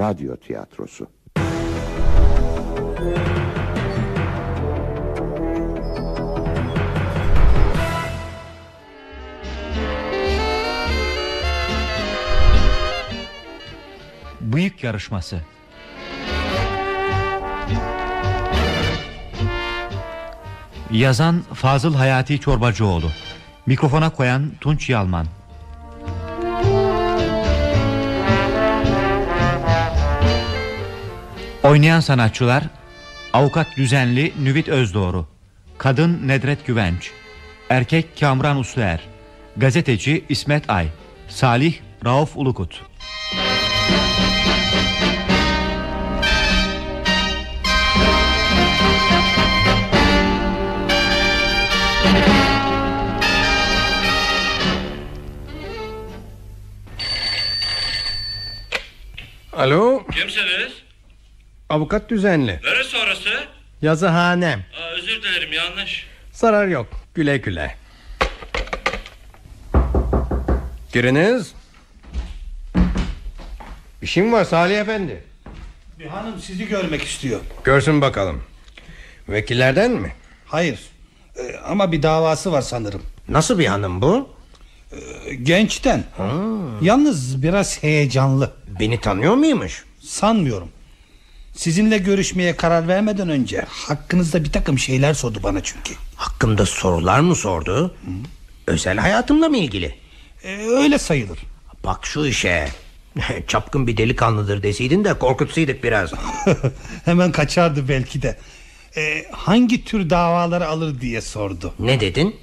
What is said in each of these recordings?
radyo tiyatrosu. Bıyık yarışması. Yazan Fazıl Hayati Çorbacıoğlu. Mikrofona koyan Tunç Yalman. Oynayan sanatçılar Avukat Düzenli Nüvit Özdoğru Kadın Nedret Güvenç Erkek Kamran Usluer Gazeteci İsmet Ay Salih Rauf Ulukut Alo Kimsiniz? Avukat düzenli Neresi orası? Yazıhanem Aa, özür dilerim yanlış. Zarar yok güle güle Giriniz İşim var Salih Efendi Bir hanım sizi görmek istiyor. Görsün bakalım Vekillerden mi? Hayır. Ee, ama bir davası var sanırım. Nasıl bir hanım bu? Ee, gençten. Yalnız biraz heyecanlı. Beni tanıyor muymuş? Sanmıyorum. Sizinle görüşmeye karar vermeden önce hakkınızda bir takım şeyler sordu bana çünkü. Hakkımda sorular mı sordu? Özel hayatımla mı ilgili? Ee, öyle sayılır. Bak şu işe Çapkın bir delikanlıdır deseydin de korkutsaydık biraz Hemen kaçardı belki de. Ee, hangi tür davaları alır diye sordu. Ne dedin?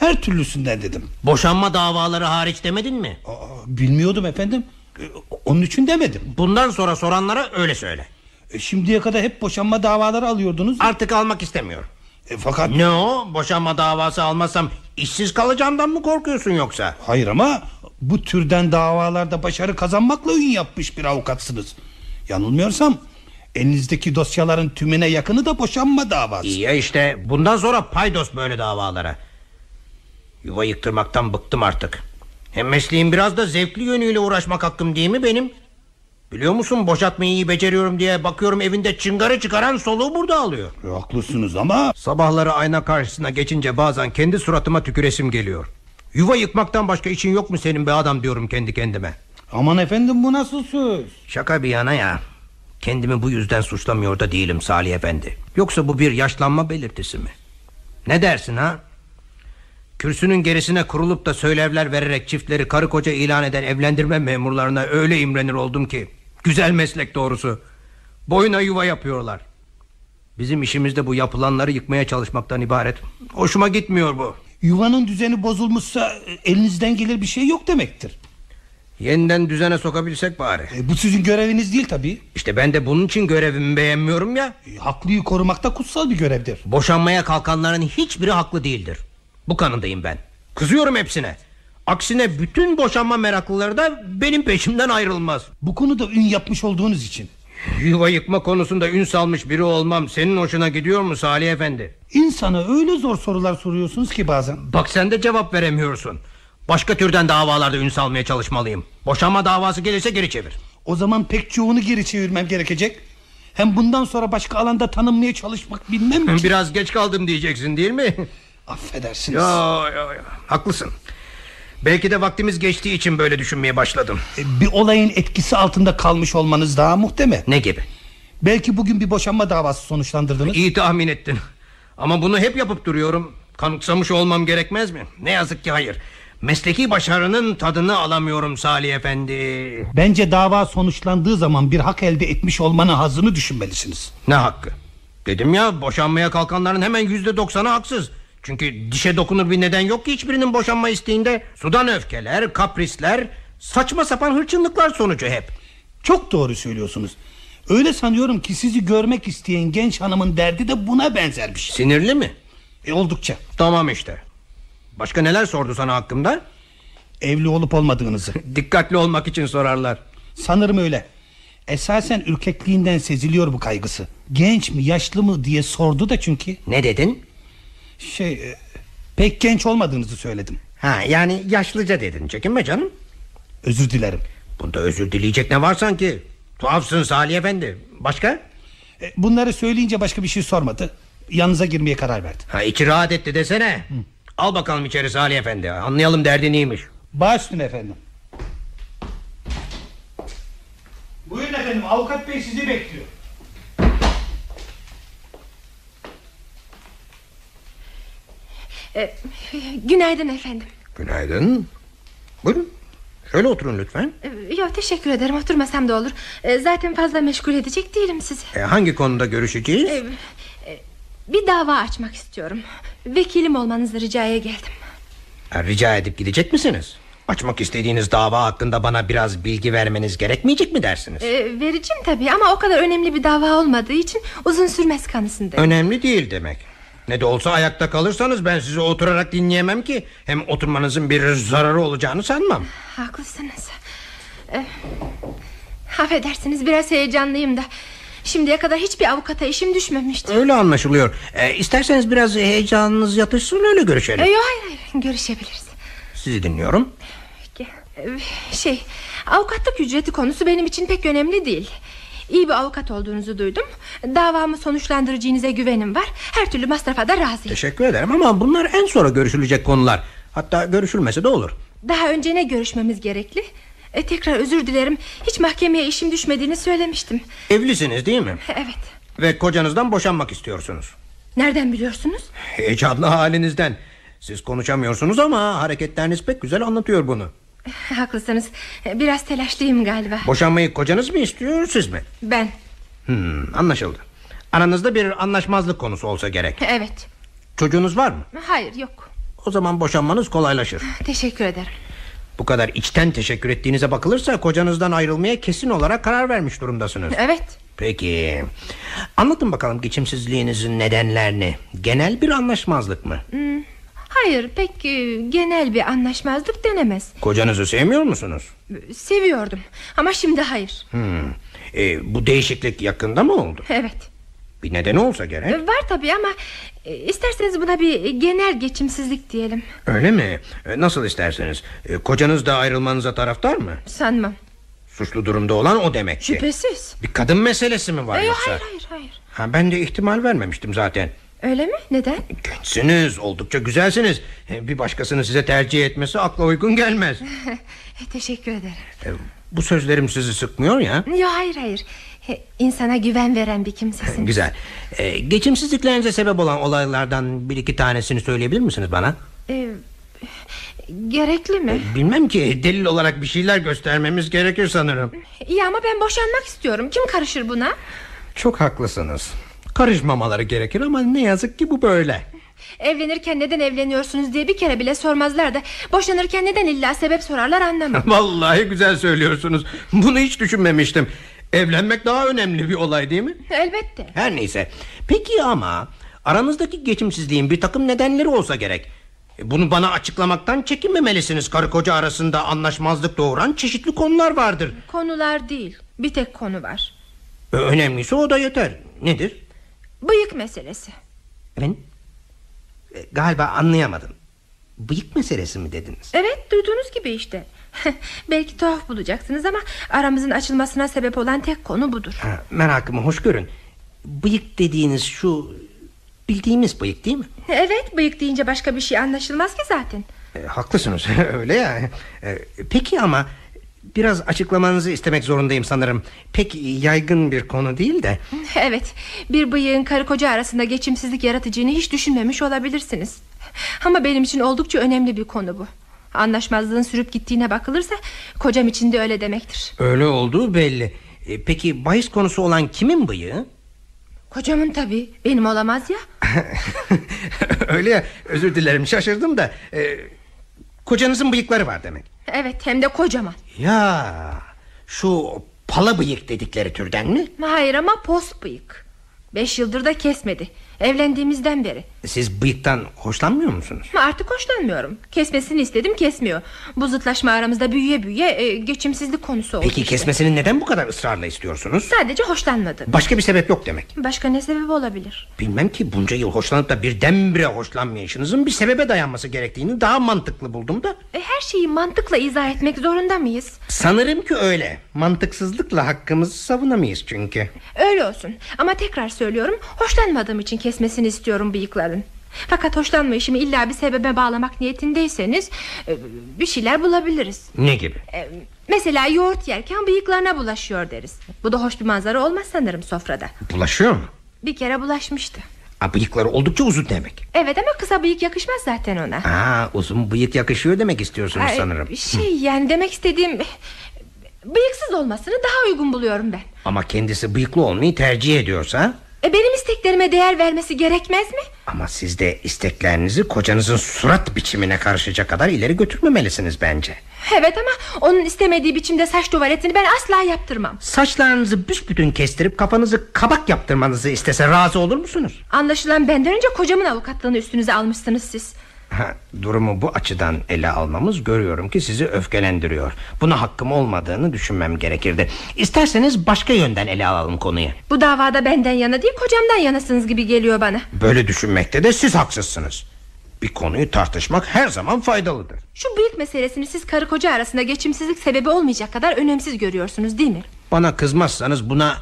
Her türlüsünden dedim. Boşanma davaları hariç demedin mi? Aa, bilmiyordum efendim. Ee, onun için demedim. Bundan sonra soranlara öyle söyle Ee, şimdiye kadar hep boşanma davaları alıyordunuz. Artık almak istemiyorum Ee, fakat Ne o? Boşanma davası almazsam işsiz kalacağımdan mı korkuyorsun yoksa? Hayır ama bu türden davalarda başarı kazanmakla ün yapmış bir avukatsınız. Yanılmıyorsam elinizdeki dosyaların tümüne yakını da boşanma davası. İyi ya işte bundan sonra paydos böyle davalara. Yuva yıktırmaktan bıktım artık. Hem mesleğim biraz da zevkli yönüyle uğraşmak hakkım değil mi benim? Biliyor musun boşatmayı iyi beceriyorum diye bakıyorum evinde çıngarı çıkaran soluğu burada alıyor. E, haklısınız ama Sabahları ayna karşısına geçince bazen kendi suratıma tüküresim geliyor. Yuva yıkmaktan başka için yok mu senin be adam diyorum kendi kendime. aman efendim bu nasıl söz? Şaka bir yana ya. Kendimi bu yüzden suçlamıyor da değilim Salih Efendi. Yoksa bu bir yaşlanma belirtisi mi? Ne dersin ha? Kürsünün gerisine kurulup da söylevler vererek çiftleri karı koca ilan eden evlendirme memurlarına öyle imrenir oldum ki. Güzel meslek doğrusu. Boyuna yuva yapıyorlar. Bizim işimizde bu yapılanları yıkmaya çalışmaktan ibaret. Hoşuma gitmiyor bu. Yuvanın düzeni bozulmuşsa e, elinizden gelir bir şey yok demektir. Yeniden düzene sokabilsek bari. E, bu sizin göreviniz değil tabii. İşte ben de bunun için görevimi beğenmiyorum ya. E, haklıyı korumak da kutsal bir görevdir. Boşanmaya kalkanların hiçbiri haklı değildir. Bu kanındayım ben. Kızıyorum hepsine. Aksine bütün boşanma meraklıları da benim peşimden ayrılmaz. Bu konuda ün yapmış olduğunuz için. Yuva yıkma konusunda ün salmış biri olmam senin hoşuna gidiyor mu Salih Efendi? İnsana öyle zor sorular soruyorsunuz ki bazen. Bak sen de cevap veremiyorsun. Başka türden davalarda ün salmaya çalışmalıyım. Boşanma davası gelirse geri çevir. O zaman pek çoğunu geri çevirmem gerekecek. Hem bundan sonra başka alanda tanınmaya çalışmak bilmem ki. Biraz geç kaldım diyeceksin değil mi? Affedersiniz. ya, ya, ya. Haklısın. Belki de vaktimiz geçtiği için böyle düşünmeye başladım. E, Bir olayın etkisi altında kalmış olmanız daha muhtemel. Ne gibi? Belki bugün bir boşanma davası sonuçlandırdınız. İyi tahmin ettin. Ama bunu hep yapıp duruyorum. Kanıksamış olmam gerekmez mi? Ne yazık ki hayır. Mesleki başarının tadını alamıyorum Salih Efendi. Bence dava sonuçlandığı zaman bir hak elde etmiş olmanın hazını düşünmelisiniz. Ne hakkı? Dedim ya boşanmaya kalkanların hemen yüzde doksanı haksız. Çünkü dişe dokunur bir neden yok ki hiçbirinin boşanma isteğinde. Sudan öfkeler, kaprisler, saçma sapan hırçınlıklar sonucu hep. Çok doğru söylüyorsunuz. Öyle sanıyorum ki sizi görmek isteyen genç hanımın derdi de buna benzer bir şey. Sinirli mi? E, oldukça. Tamam işte. Başka neler sordu sana hakkımda? Evli olup olmadığınızı. Dikkatli olmak için sorarlar. Sanırım öyle. Esasen ürkekliğinden seziliyor bu kaygısı. Genç mi yaşlı mı diye sordu da çünkü. Ne dedin? Şey e, pek genç olmadığınızı söyledim. Ha yani yaşlıca dedin. Çekinme canım. Özür dilerim. Bunda özür dileyecek ne var sanki? Tuhafsın Salih Efendi. Başka? E, Bunları söyleyince başka bir şey sormadı. Yanınıza girmeye karar verdi. Ha, içi rahat etti desene. Al bakalım içeri Salih Efendi. Anlayalım derdi neymiş. Baş üstüne efendim. Buyurun efendim avukat bey sizi bekliyor. E, günaydın efendim. Günaydın. Buyurun. Şöyle oturun lütfen. E, Yok teşekkür ederim oturmasam da olur. E, zaten fazla meşgul edecek değilim sizi. E, hangi konuda görüşeceğiz? E, e, bir dava açmak istiyorum. Vekilim olmanızı ricaya geldim. Ha, rica edip gidecek misiniz? Açmak istediğiniz dava hakkında bana biraz bilgi vermeniz gerekmeyecek mi dersiniz? E, vereceğim tabii ama o kadar önemli bir dava olmadığı için uzun sürmez kanısındayım. Önemli değil demek. Ne de olsa ayakta kalırsanız ben sizi oturarak dinleyemem ki. Hem oturmanızın bir zararı olacağını sanmam. Haklısınız. E, affedersiniz biraz heyecanlıyım da. Şimdiye kadar hiçbir avukata işim düşmemişti. Öyle anlaşılıyor. E, isterseniz biraz heyecanınız yatışsın öyle görüşelim. E, yok hayır hayır görüşebiliriz. Sizi dinliyorum. Peki. Ee, Şey, avukatlık ücreti konusu benim için pek önemli değil. İyi bir avukat olduğunuzu duydum. Davamı sonuçlandıracağınıza güvenim var. Her türlü masrafa da razıyım. Teşekkür ederim ama bunlar en sonra görüşülecek konular. Hatta görüşülmese de olur. Daha önce ne görüşmemiz gerekli? E, tekrar özür dilerim. Hiç mahkemeye işim düşmediğini söylemiştim. Evlisiniz değil mi? Evet. Ve kocanızdan boşanmak istiyorsunuz. Nereden biliyorsunuz? Heyecanlı halinizden. Siz konuşamıyorsunuz ama hareketleriniz pek güzel anlatıyor bunu. Haklısınız. Biraz telaşlıyım galiba. Boşanmayı kocanız mı istiyor siz mi? Ben. Hmm, anlaşıldı. Aranızda bir anlaşmazlık konusu olsa gerek. Evet. Çocuğunuz var mı? Hayır yok. O zaman boşanmanız kolaylaşır. Teşekkür ederim. Bu kadar içten teşekkür ettiğinize bakılırsa kocanızdan ayrılmaya kesin olarak karar vermiş durumdasınız. Evet. Peki. Anlatın bakalım geçimsizliğinizin nedenlerini. Genel bir anlaşmazlık mı? Hmm, Hayır pek e, genel bir anlaşmazlık denemez. Kocanızı sevmiyor musunuz? Seviyordum ama şimdi hayır. Hmm. E, bu değişiklik yakında mı oldu? Evet. Bir nedeni olsa gerek. Var tabii ama e, isterseniz buna bir genel geçimsizlik diyelim. Öyle mi? E, Nasıl isterseniz. E, Kocanız da ayrılmanıza taraftar mı? Sanmam. Suçlu durumda olan o demek ki. Şüphesiz. Bir kadın meselesi mi var E, yoksa? hayır hayır hayır. Ha, ben de ihtimal vermemiştim zaten. Öyle mi? Neden? Gençsiniz, oldukça güzelsiniz. E, Bir başkasını size tercih etmesi akla uygun gelmez. Teşekkür ederim. E, Bu sözlerim sizi sıkmıyor ya. Yok hayır hayır. E, İnsana güven veren bir kimsesiniz. Güzel. E, geçimsizliklerinize sebep olan olaylardan bir iki tanesini söyleyebilir misiniz bana? E, gerekli mi? Bilmem ki delil olarak bir şeyler göstermemiz gerekir sanırım. İyi ama ben boşanmak istiyorum. Kim karışır buna? Çok haklısınız. Karışmamaları gerekir ama ne yazık ki bu böyle. Evlenirken neden evleniyorsunuz diye bir kere bile sormazlar da boşanırken neden illa sebep sorarlar anlamam. Vallahi güzel söylüyorsunuz. Bunu hiç düşünmemiştim. Evlenmek daha önemli bir olay değil mi? Elbette. Her neyse. Peki ama aranızdaki geçimsizliğin bir takım nedenleri olsa gerek. E, Bunu bana açıklamaktan çekinmemelisiniz. Karı koca arasında anlaşmazlık doğuran çeşitli konular vardır. Konular değil. Bir tek konu var. E, Önemlisi o da yeter. Nedir? Bıyık meselesi. Ben e, galiba anlayamadım. Bıyık meselesi mi dediniz? Evet duyduğunuz gibi işte. Belki tuhaf bulacaksınız ama aramızın açılmasına sebep olan tek konu budur. Ha, merakımı hoş görün. Bıyık dediğiniz şu bildiğimiz bıyık değil mi? Evet bıyık deyince başka bir şey anlaşılmaz ki zaten. E, haklısınız öyle ya. E, peki ama biraz açıklamanızı istemek zorundayım sanırım. Pek yaygın bir konu değil de. Evet bir bıyığın karı koca arasında geçimsizlik yaratacağını hiç düşünmemiş olabilirsiniz. Ama benim için oldukça önemli bir konu bu. Anlaşmazlığın sürüp gittiğine bakılırsa kocam için de öyle demektir. Öyle olduğu belli. E, peki bahis konusu olan kimin bıyığı? Kocamın tabii benim olamaz ya. öyle ya özür dilerim şaşırdım da. E, kocanızın bıyıkları var demek. Evet hem de kocaman. Ya şu pala bıyık dedikleri türden mi? Hayır ama pos bıyık. Beş yıldır da kesmedi. Evlendiğimizden beri. Siz bıyıktan hoşlanmıyor musunuz? Artık hoşlanmıyorum. Kesmesini istedim kesmiyor. Bu zıtlaşma aramızda büyüye büyüye e, geçimsizlik konusu oldu Peki işte. kesmesini neden bu kadar ısrarla istiyorsunuz? Sadece hoşlanmadım. Başka bir sebep yok demek. Başka ne sebebi olabilir? Bilmem ki bunca yıl hoşlanıp da birdenbire hoşlanmayışınızın bir sebebe dayanması gerektiğini daha mantıklı buldum da. E, her şeyi mantıkla izah etmek zorunda mıyız? Sanırım ki öyle. Mantıksızlıkla hakkımızı savunamayız çünkü. Öyle olsun. Ama tekrar söylüyorum hoşlanmadığım için kesmesini istiyorum bıyıkların. Fakat hoşlanmayışımı illa bir sebebe bağlamak niyetindeyseniz e, bir şeyler bulabiliriz. Ne gibi? E, Mesela yoğurt yerken bıyıklarına bulaşıyor deriz. Bu da hoş bir manzara olmaz sanırım sofrada. Bulaşıyor mu? Bir kere bulaşmıştı. Aa, bıyıkları oldukça uzun demek. Evet ama kısa bıyık yakışmaz zaten ona. Aa, uzun bıyık yakışıyor demek istiyorsunuz Ay, sanırım. Şey yani demek istediğim bıyıksız olmasını daha uygun buluyorum ben. Ama kendisi bıyıklı olmayı tercih ediyorsa... E, benim isteklerime değer vermesi gerekmez mi? Ama siz de isteklerinizi kocanızın surat biçimine karışacak kadar ileri götürmemelisiniz bence. Evet ama onun istemediği biçimde saç tuvaletini ben asla yaptırmam. Saçlarınızı büsbütün kestirip kafanızı kabak yaptırmanızı istese razı olur musunuz? Anlaşılan benden önce kocamın avukatlığını üstünüze almışsınız siz. Ha, durumu bu açıdan ele almamız görüyorum ki sizi öfkelendiriyor. Buna hakkım olmadığını düşünmem gerekirdi. İsterseniz başka yönden ele alalım konuyu. Bu davada benden yana değil kocamdan yanasınız gibi geliyor bana. Böyle düşünmekte de siz haksızsınız. Bir konuyu tartışmak her zaman faydalıdır. Şu büyük meselesini siz karı koca arasında geçimsizlik sebebi olmayacak kadar önemsiz görüyorsunuz değil mi? Bana kızmazsanız buna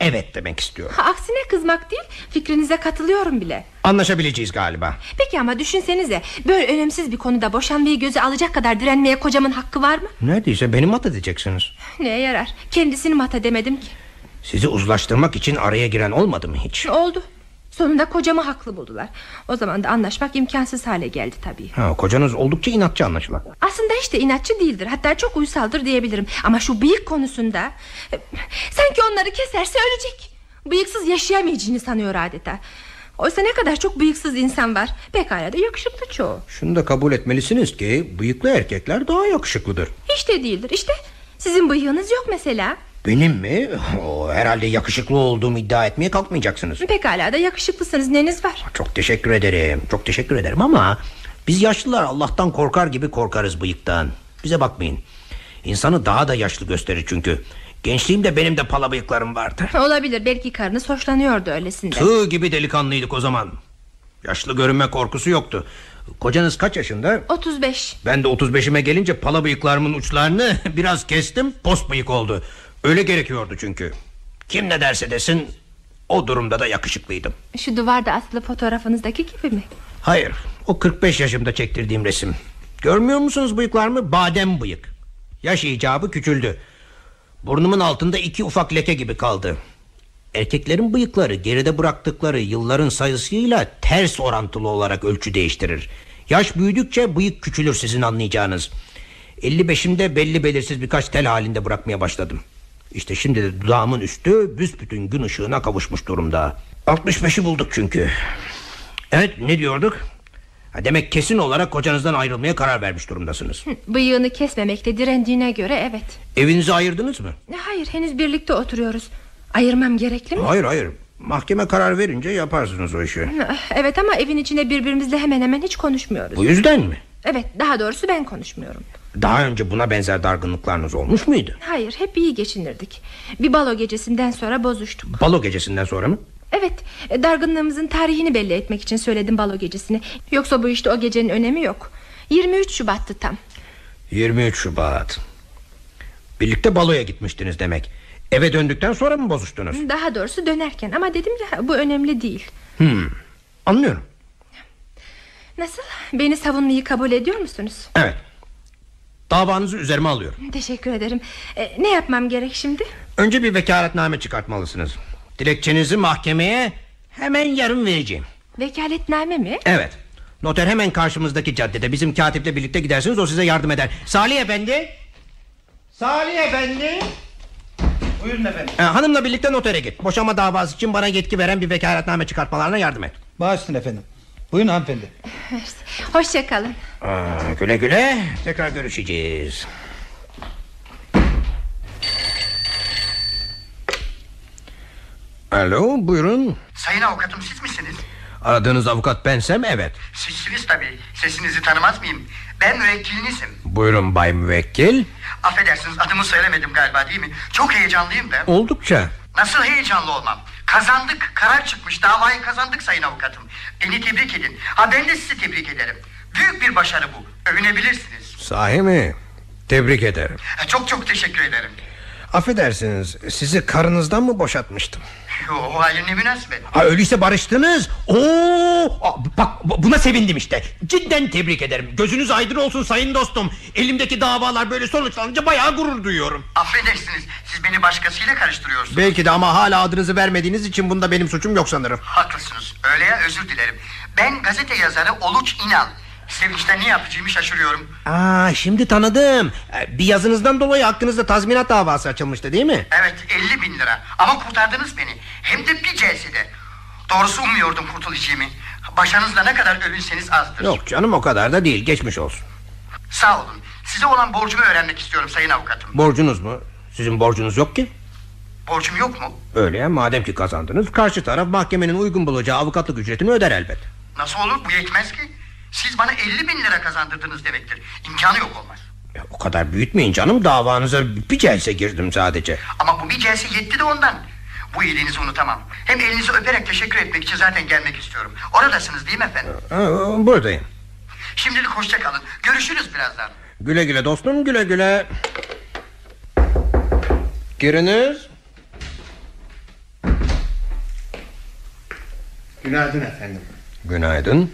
evet demek istiyorum. Ha, aksine kızmak değil fikrinize katılıyorum bile. Anlaşabileceğiz galiba. Peki ama düşünsenize böyle önemsiz bir konuda boşanmayı göze alacak kadar direnmeye kocamın hakkı var mı? Neredeyse beni mat edeceksiniz. Neye yarar? Kendisini mata demedim ki. Sizi uzlaştırmak için araya giren olmadı mı hiç? Oldu. Sonunda kocamı haklı buldular. O zaman da anlaşmak imkansız hale geldi tabii. Ha, kocanız oldukça inatçı anlaşılan. Aslında hiç de inatçı değildir. Hatta çok uysaldır diyebilirim. Ama şu bıyık konusunda... e, Sanki onları keserse ölecek. Bıyıksız yaşayamayacağını sanıyor adeta. Oysa ne kadar çok bıyıksız insan var. Pekala da yakışıklı çoğu. Şunu da kabul etmelisiniz ki bıyıklı erkekler daha yakışıklıdır. Hiç de değildir. İşte sizin bıyığınız yok mesela. Benim mi? O, herhalde yakışıklı olduğumu iddia etmeye kalkmayacaksınız. Pekala da yakışıklısınız. Neniz var? Çok teşekkür ederim. Çok teşekkür ederim ama biz yaşlılar Allah'tan korkar gibi korkarız bıyıktan. Bize bakmayın. İnsanı daha da yaşlı gösterir çünkü. Gençliğimde benim de pala bıyıklarım vardı. Olabilir. Belki karınız hoşlanıyordu öylesinde. Tığ gibi delikanlıydık o zaman. Yaşlı görünme korkusu yoktu. Kocanız kaç yaşında? 35. Ben de 35'ime gelince pala bıyıklarımın uçlarını biraz kestim post bıyık oldu. Öyle gerekiyordu çünkü. Kim ne derse desin o durumda da yakışıklıydım. Şu duvarda asılı fotoğrafınızdaki gibi mi? Hayır o 45 yaşımda çektirdiğim resim. Görmüyor musunuz bıyıklarımı? Badem bıyık. Yaş icabı küçüldü. Burnumun altında iki ufak leke gibi kaldı. Erkeklerin bıyıkları geride bıraktıkları yılların sayısıyla ters orantılı olarak ölçü değiştirir. Yaş büyüdükçe bıyık küçülür sizin anlayacağınız. 55'imde belli belirsiz birkaç tel halinde bırakmaya başladım. İşte şimdi de dudağımın üstü büsbütün gün ışığına kavuşmuş durumda. 65'i bulduk çünkü. Evet ne diyorduk? Ha, demek kesin olarak kocanızdan ayrılmaya karar vermiş durumdasınız. Bıyığını kesmemekte direndiğine göre evet. Evinizi ayırdınız mı? Hayır henüz birlikte oturuyoruz. Ayırmam gerekli mi? Hayır hayır. Mahkeme karar verince yaparsınız o işi. Evet ama evin içinde birbirimizle hemen hemen hiç konuşmuyoruz. Bu yüzden mi? Evet daha doğrusu ben konuşmuyorum. Daha önce buna benzer dargınlıklarınız olmuş muydu? Hayır hep iyi geçinirdik. Bir balo gecesinden sonra bozuştuk. Balo gecesinden sonra mı? Evet dargınlığımızın tarihini belli etmek için söyledim balo gecesini. Yoksa bu işte o gecenin önemi yok. 23 Şubat'tı tam. 23 Şubat. Birlikte baloya gitmiştiniz demek. Eve döndükten sonra mı bozuştunuz? Daha doğrusu dönerken ama dedim ya bu önemli değil. Hmm, anlıyorum. Nasıl? Beni savunmayı kabul ediyor musunuz? Evet. Davanızı üzerime alıyorum. Teşekkür ederim. E, ne yapmam gerek şimdi? Önce bir vekaletname çıkartmalısınız. Dilekçenizi mahkemeye hemen yarın vereceğim. Vekaletname mi? Evet. Noter hemen karşımızdaki caddede. Bizim katiple birlikte gidersiniz o size yardım eder. Salih Efendi. Salih Efendi. Buyurun efendim. Ee, hanımla birlikte notere git. Boşanma davası için bana yetki veren bir vekaletname çıkartmalarına yardım et. Bağışlayın efendim. Buyurun hanımefendi. Hoşçakalın. Aa, güle güle. Tekrar görüşeceğiz. Alo buyurun. Sayın avukatım siz misiniz? Aradığınız avukat bensem evet. Sizsiniz tabii. Sesinizi tanımaz mıyım? Ben müvekkilinizim. Buyurun Bay Müvekkil. Affedersiniz adımı söylemedim galiba değil mi? Çok heyecanlıyım da. Oldukça. Nasıl heyecanlı olmam? Kazandık. Karar çıkmış. Davayı kazandık sayın avukatım. Beni tebrik edin. Ha ben de sizi tebrik ederim. Büyük bir başarı bu. Övünebilirsiniz. Sahi mi? Tebrik ederim. Çok çok teşekkür ederim. Affedersiniz sizi karınızdan mı boşatmıştım? Yo, hayır ne münasebet. Ha, öyleyse barıştınız. Oo, bak bu- buna sevindim işte. Cidden tebrik ederim. Gözünüz aydın olsun sayın dostum. Elimdeki davalar böyle sonuçlanınca bayağı gurur duyuyorum. Affedersiniz. Siz beni başkasıyla karıştırıyorsunuz. Belki de ama hala adınızı vermediğiniz için bunda benim suçum yok sanırım. Haklısınız. Öyle ya özür dilerim. Ben gazete yazarı Oluç İnal. Sevinçten ne yapacağımı şaşırıyorum. Aa, şimdi tanıdım. Ee, Bir yazınızdan dolayı hakkınızda tazminat davası açılmıştı değil mi? Evet 50 bin lira. Ama kurtardınız beni. Hem de bir celsede. Doğrusu ummuyordum kurtulacağımı. Başarınızla ne kadar övünseniz azdır. Yok canım o kadar da değil geçmiş olsun. Sağ olun. Size olan borcumu öğrenmek istiyorum sayın avukatım. Borcunuz mu? Sizin borcunuz yok ki. Borcum yok mu? Öyle ya madem ki kazandınız karşı taraf mahkemenin uygun bulacağı avukatlık ücretini öder elbet. Nasıl olur bu yetmez ki. Siz bana 50 bin lira kazandırdınız demektir. İmkanı yok olmaz. Ya, o kadar büyütmeyin canım davanıza bir celse girdim sadece. Ama bu bir celse yetti de ondan. Bu iyiliğinizi unutamam. Hem elinizi öperek teşekkür etmek için zaten gelmek istiyorum. Oradasınız değil mi efendim? Buradayım. Şimdilik hoşça kalın. Görüşürüz birazdan. Güle güle dostum güle güle. Giriniz. Günaydın efendim. Günaydın.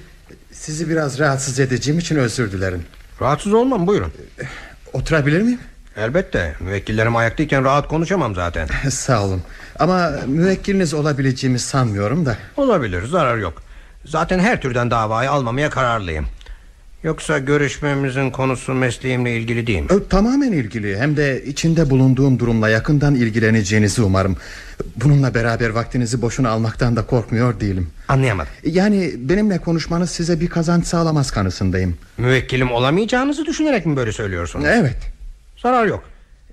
Sizi biraz rahatsız edeceğim için özür dilerim. Rahatsız olmam buyurun. Oturabilir miyim? Elbette müvekkillerim ayaktayken rahat konuşamam zaten. Sağ olun. Ama müvekkiliniz olabileceğimi sanmıyorum da. Olabilir zarar yok. Zaten her türden davayı almamaya kararlıyım. Yoksa görüşmemizin konusu mesleğimle ilgili değil mi? Tamamen ilgili hem de içinde bulunduğum durumla yakından ilgileneceğinizi umarım. Bununla beraber vaktinizi boşuna almaktan da korkmuyor değilim. Anlayamadım. Yani benimle konuşmanız size bir kazanç sağlamaz kanısındayım. Müvekkilim olamayacağınızı düşünerek mi böyle söylüyorsunuz? Evet. Zarar yok.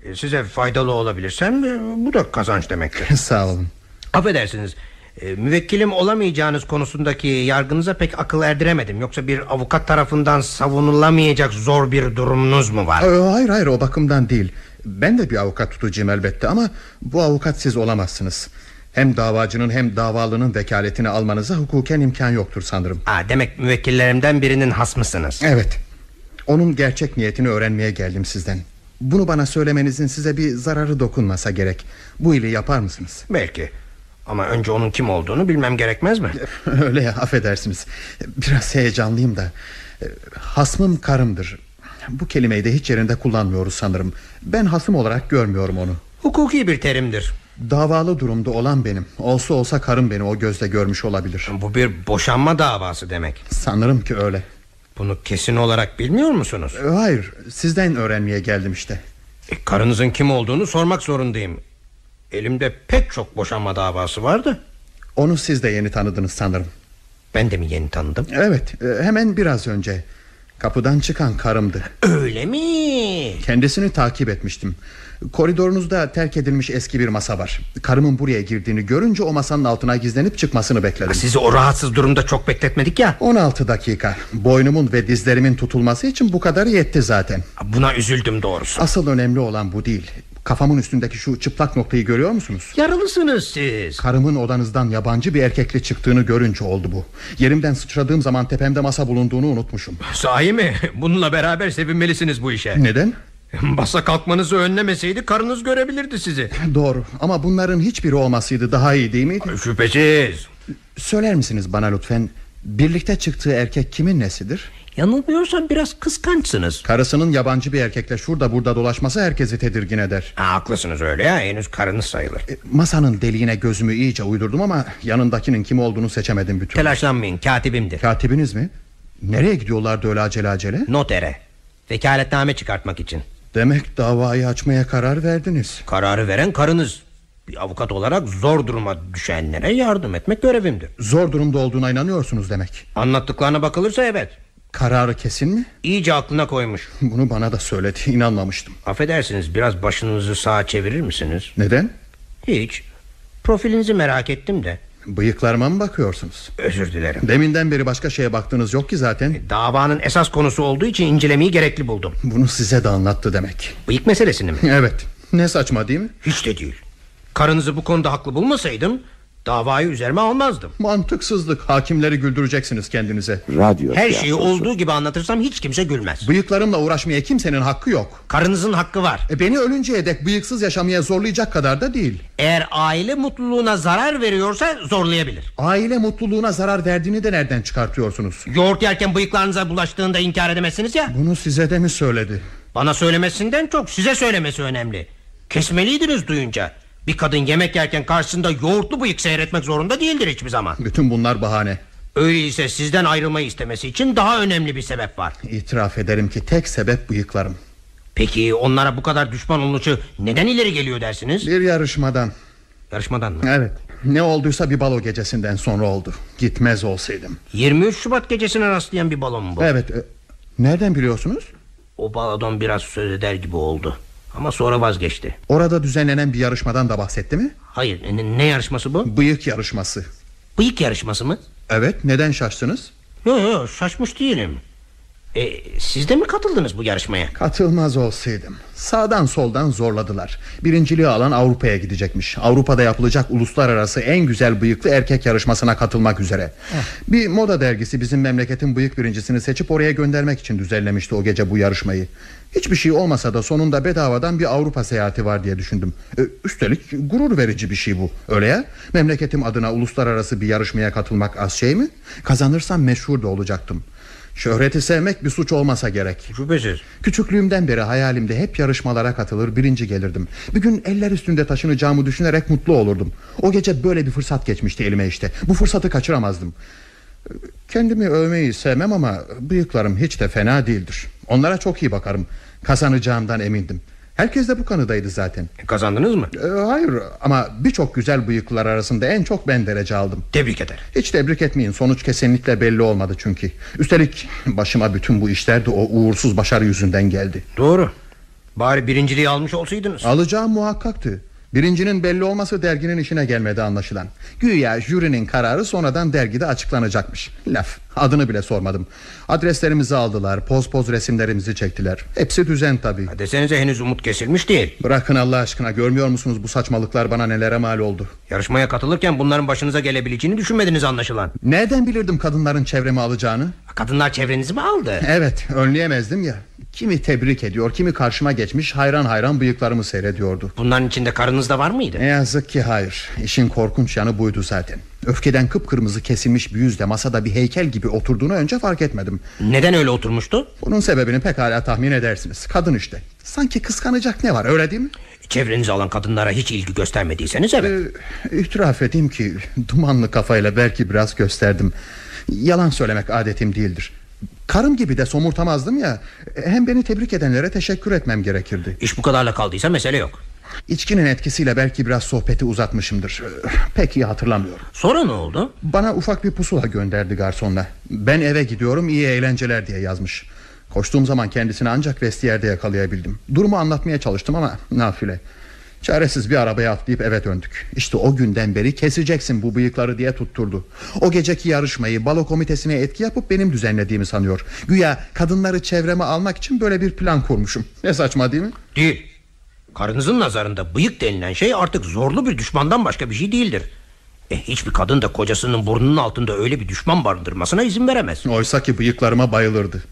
E, Size faydalı olabilirsem e, bu da kazanç demektir. Sağ olun. Affedersiniz. E, Müvekkilim olamayacağınız konusundaki yargınıza pek akıl erdiremedim. Yoksa bir avukat tarafından savunulamayacak zor bir durumunuz mu var? Ö, Hayır hayır o bakımdan değil. Ben de bir avukat tutacağım elbette ama bu avukat siz olamazsınız. Hem davacının hem davalının vekaletini almanıza hukuken imkan yoktur sanırım. Aa, demek müvekkillerimden birinin has mısınız? Evet. Onun gerçek niyetini öğrenmeye geldim sizden. Bunu bana söylemenizin size bir zararı dokunmasa gerek. Bu iyiliği yapar mısınız? Belki. Ama önce onun kim olduğunu bilmem gerekmez mi? Öyle ya affedersiniz. Biraz heyecanlıyım da. E, Hasmım karımdır. Bu kelimeyi de hiç yerinde kullanmıyoruz sanırım. Ben hasım olarak görmüyorum onu. Hukuki bir terimdir. Davalı durumda olan benim. Olsa olsa karım beni o gözle görmüş olabilir. Bu bir boşanma davası demek. Sanırım ki öyle. Bunu kesin olarak bilmiyor musunuz? E, Hayır, sizden öğrenmeye geldim işte. E, karınızın kim olduğunu sormak zorundayım. Elimde pek çok boşanma davası vardı. Onu siz de yeni tanıdınız sanırım. Ben de mi yeni tanıdım? Evet, e, hemen biraz önce. Kapıdan çıkan karımdı. Öyle mi? Kendisini takip etmiştim. Koridorunuzda terk edilmiş eski bir masa var. Karımın buraya girdiğini görünce o masanın altına gizlenip çıkmasını bekledim. Sizi o rahatsız durumda çok bekletmedik ya. 16 dakika. Boynumun ve dizlerimin tutulması için bu kadar yetti zaten. Buna üzüldüm doğrusu. Asıl önemli olan bu değil. Kafamın üstündeki şu çıplak noktayı görüyor musunuz? Yaralısınız siz. Karımın odanızdan yabancı bir erkekle çıktığını görünce oldu bu. Yerimden sıçradığım zaman tepemde masa bulunduğunu unutmuşum. Sahi mi? Bununla beraber sevinmelisiniz bu işe. Neden? Basa kalkmanızı önlemeseydi karınız görebilirdi sizi. Doğru ama bunların hiçbiri olmasıydı daha iyi değil miydi? Şüphesiz. Söyler misiniz bana lütfen Birlikte çıktığı erkek kimin nesidir? Yanılmıyorsam biraz kıskançsınız. Karısının yabancı bir erkekle şurada burada dolaşması herkesi tedirgin eder Ha, haklısınız öyle ya henüz karınız sayılır. E, Masanın deliğine gözümü iyice uydurdum ama Yanındakinin kim olduğunu seçemedim türlü Telaşlanmayın katibimdir. Katibiniz mi? Nereye gidiyorlardı öyle acele acele? Notere. Vekaletname çıkartmak için. Demek davayı açmaya karar verdiniz Kararı veren karınız. Bir avukat olarak zor duruma düşenlere yardım etmek görevimdir. Zor durumda olduğuna inanıyorsunuz demek Anlattıklarına bakılırsa evet. Kararı kesin mi? İyice aklına koymuş. Bunu bana da söyledi inanmamıştım Affedersiniz biraz başınızı sağa çevirir misiniz? Neden? Hiç. Profilinizi merak ettim de. Bıyıklarıma mı bakıyorsunuz? Özür dilerim. Deminden beri başka şeye baktığınız yok ki zaten. Davanın esas konusu olduğu için incelemeyi gerekli buldum. Bunu size de anlattı demek. Bıyık meselesini mi? Evet. Ne saçma değil mi? Hiç de değil. Karınızı bu konuda haklı bulmasaydım davayı üzerime almazdım. Mantıksızlık. Hakimleri güldüreceksiniz kendinize. Radyo Her şeyi olduğu gibi anlatırsam hiç kimse gülmez. Bıyıklarımla uğraşmaya kimsenin hakkı yok. Karınızın hakkı var. E beni ölünceye dek bıyıksız yaşamaya zorlayacak kadar da değil. Eğer aile mutluluğuna zarar veriyorsa zorlayabilir. Aile mutluluğuna zarar verdiğini de nereden çıkartıyorsunuz? Yoğurt yerken bıyıklarınıza bulaştığında inkar edemezsiniz ya. Bunu size de mi söyledi? Bana söylemesinden çok size söylemesi önemli. Kesmeliydiniz duyunca. Bir kadın yemek yerken karşısında yoğurtlu bıyık seyretmek zorunda değildir hiçbir zaman. Bütün bunlar bahane. Öyleyse sizden ayrılmayı istemesi için daha önemli bir sebep var. İtiraf ederim ki tek sebep bıyıklarım. Peki onlara bu kadar düşman oluşu neden ileri geliyor dersiniz? Bir yarışmadan. Yarışmadan mı? Evet. Ne olduysa bir balo gecesinden sonra oldu. Gitmez olsaydım. 23 Şubat gecesine rastlayan bir balon mu bu? Evet. e, Nereden biliyorsunuz? O balon biraz söz eder gibi oldu. Ama sonra vazgeçti. Orada düzenlenen bir yarışmadan da bahsetti mi? Hayır ne, ne yarışması bu? Bıyık yarışması. Bıyık yarışması mı? Evet. Neden şaştınız? Yok yok şaşmış değilim. E, siz de mi katıldınız bu yarışmaya? Katılmaz olsaydım. Sağdan soldan zorladılar. Birinciliği alan Avrupa'ya gidecekmiş. Avrupa'da yapılacak uluslararası en güzel bıyıklı erkek yarışmasına katılmak üzere. Bir moda dergisi bizim memleketin bıyık birincisini seçip oraya göndermek için düzenlemişti o gece bu yarışmayı. Hiçbir şey olmasa da sonunda bedavadan bir Avrupa seyahati var diye düşündüm. E, üstelik gurur verici bir şey bu. Öyle ya. Memleketim adına uluslararası bir yarışmaya katılmak az şey mi? Kazanırsam meşhur da olacaktım. Şöhreti sevmek bir suç olmasa gerek. Şüphesiz. Küçüklüğümden beri hayalimde hep yarışmalara katılır birinci gelirdim. Bir gün eller üstünde taşınacağımı düşünerek mutlu olurdum. O gece böyle bir fırsat geçmişti elime işte. Bu fırsatı kaçıramazdım. Kendimi övmeyi sevmem ama bıyıklarım hiç de fena değildir. Onlara çok iyi bakarım. Kazanacağımdan emindim. Herkes de bu kanıdaydı zaten. E, Kazandınız mı? Ee, hayır ama birçok güzel bıyıklılar arasında en çok ben derece aldım. Tebrik ederim. Hiç tebrik etmeyin sonuç kesinlikle belli olmadı çünkü. Üstelik başıma bütün bu işler de o uğursuz başarı yüzünden geldi. Doğru. Bari birinciliği almış olsaydınız. Alacağım muhakkaktı. Birincinin belli olması derginin işine gelmedi anlaşılan. Güya jürinin kararı sonradan dergide açıklanacakmış. Laf. Adını bile sormadım. Adreslerimizi aldılar. Poz poz resimlerimizi çektiler. Hepsi düzen tabii. Desenize henüz umut kesilmiş değil. Bırakın Allah aşkına görmüyor musunuz bu saçmalıklar bana nelere mal oldu. Yarışmaya katılırken bunların başınıza gelebileceğini düşünmediniz anlaşılan. Nereden bilirdim kadınların çevremi alacağını? Kadınlar çevrenizi mi aldı? Evet önleyemezdim ya. Kimi tebrik ediyor kimi karşıma geçmiş hayran hayran bıyıklarımı seyrediyordu. Bunların içinde karınız da var mıydı? Ne yazık ki hayır. İşin korkunç yanı buydu zaten. Öfkeden kıpkırmızı kesilmiş bir yüzle masada bir heykel gibi oturduğunu önce fark etmedim. Neden öyle oturmuştu? Bunun sebebini pekala tahmin edersiniz. Kadın işte. Sanki kıskanacak ne var öyle değil mi? Çevrenize alan kadınlara hiç ilgi göstermediyseniz evet. Ee, itiraf edeyim ki dumanlı kafayla belki biraz gösterdim. Yalan söylemek adetim değildir. Karım gibi de somurtamazdım ya. Hem beni tebrik edenlere teşekkür etmem gerekirdi. İş bu kadarla kaldıysa mesele yok. İçkinin etkisiyle belki biraz sohbeti uzatmışımdır. Pek iyi hatırlamıyorum. Sonra ne oldu? Bana ufak bir pusula gönderdi garsonla. Ben eve gidiyorum iyi eğlenceler diye yazmış. Koştuğum zaman kendisini ancak vestiyerde yakalayabildim. Durumu anlatmaya çalıştım ama nafile. Çaresiz bir arabaya atlayıp eve döndük. İşte o günden beri keseceksin bu bıyıkları diye tutturdu. O geceki yarışmayı balo komitesine etki yapıp benim düzenlediğimi sanıyor. Güya kadınları çevreme almak için böyle bir plan kurmuşum. Ne saçma değil mi? Değil. Karınızın nazarında bıyık denilen şey artık zorlu bir düşmandan başka bir şey değildir. E, hiçbir kadın da kocasının burnunun altında öyle bir düşman barındırmasına izin veremez. Oysa ki bıyıklarıma bayılırdı.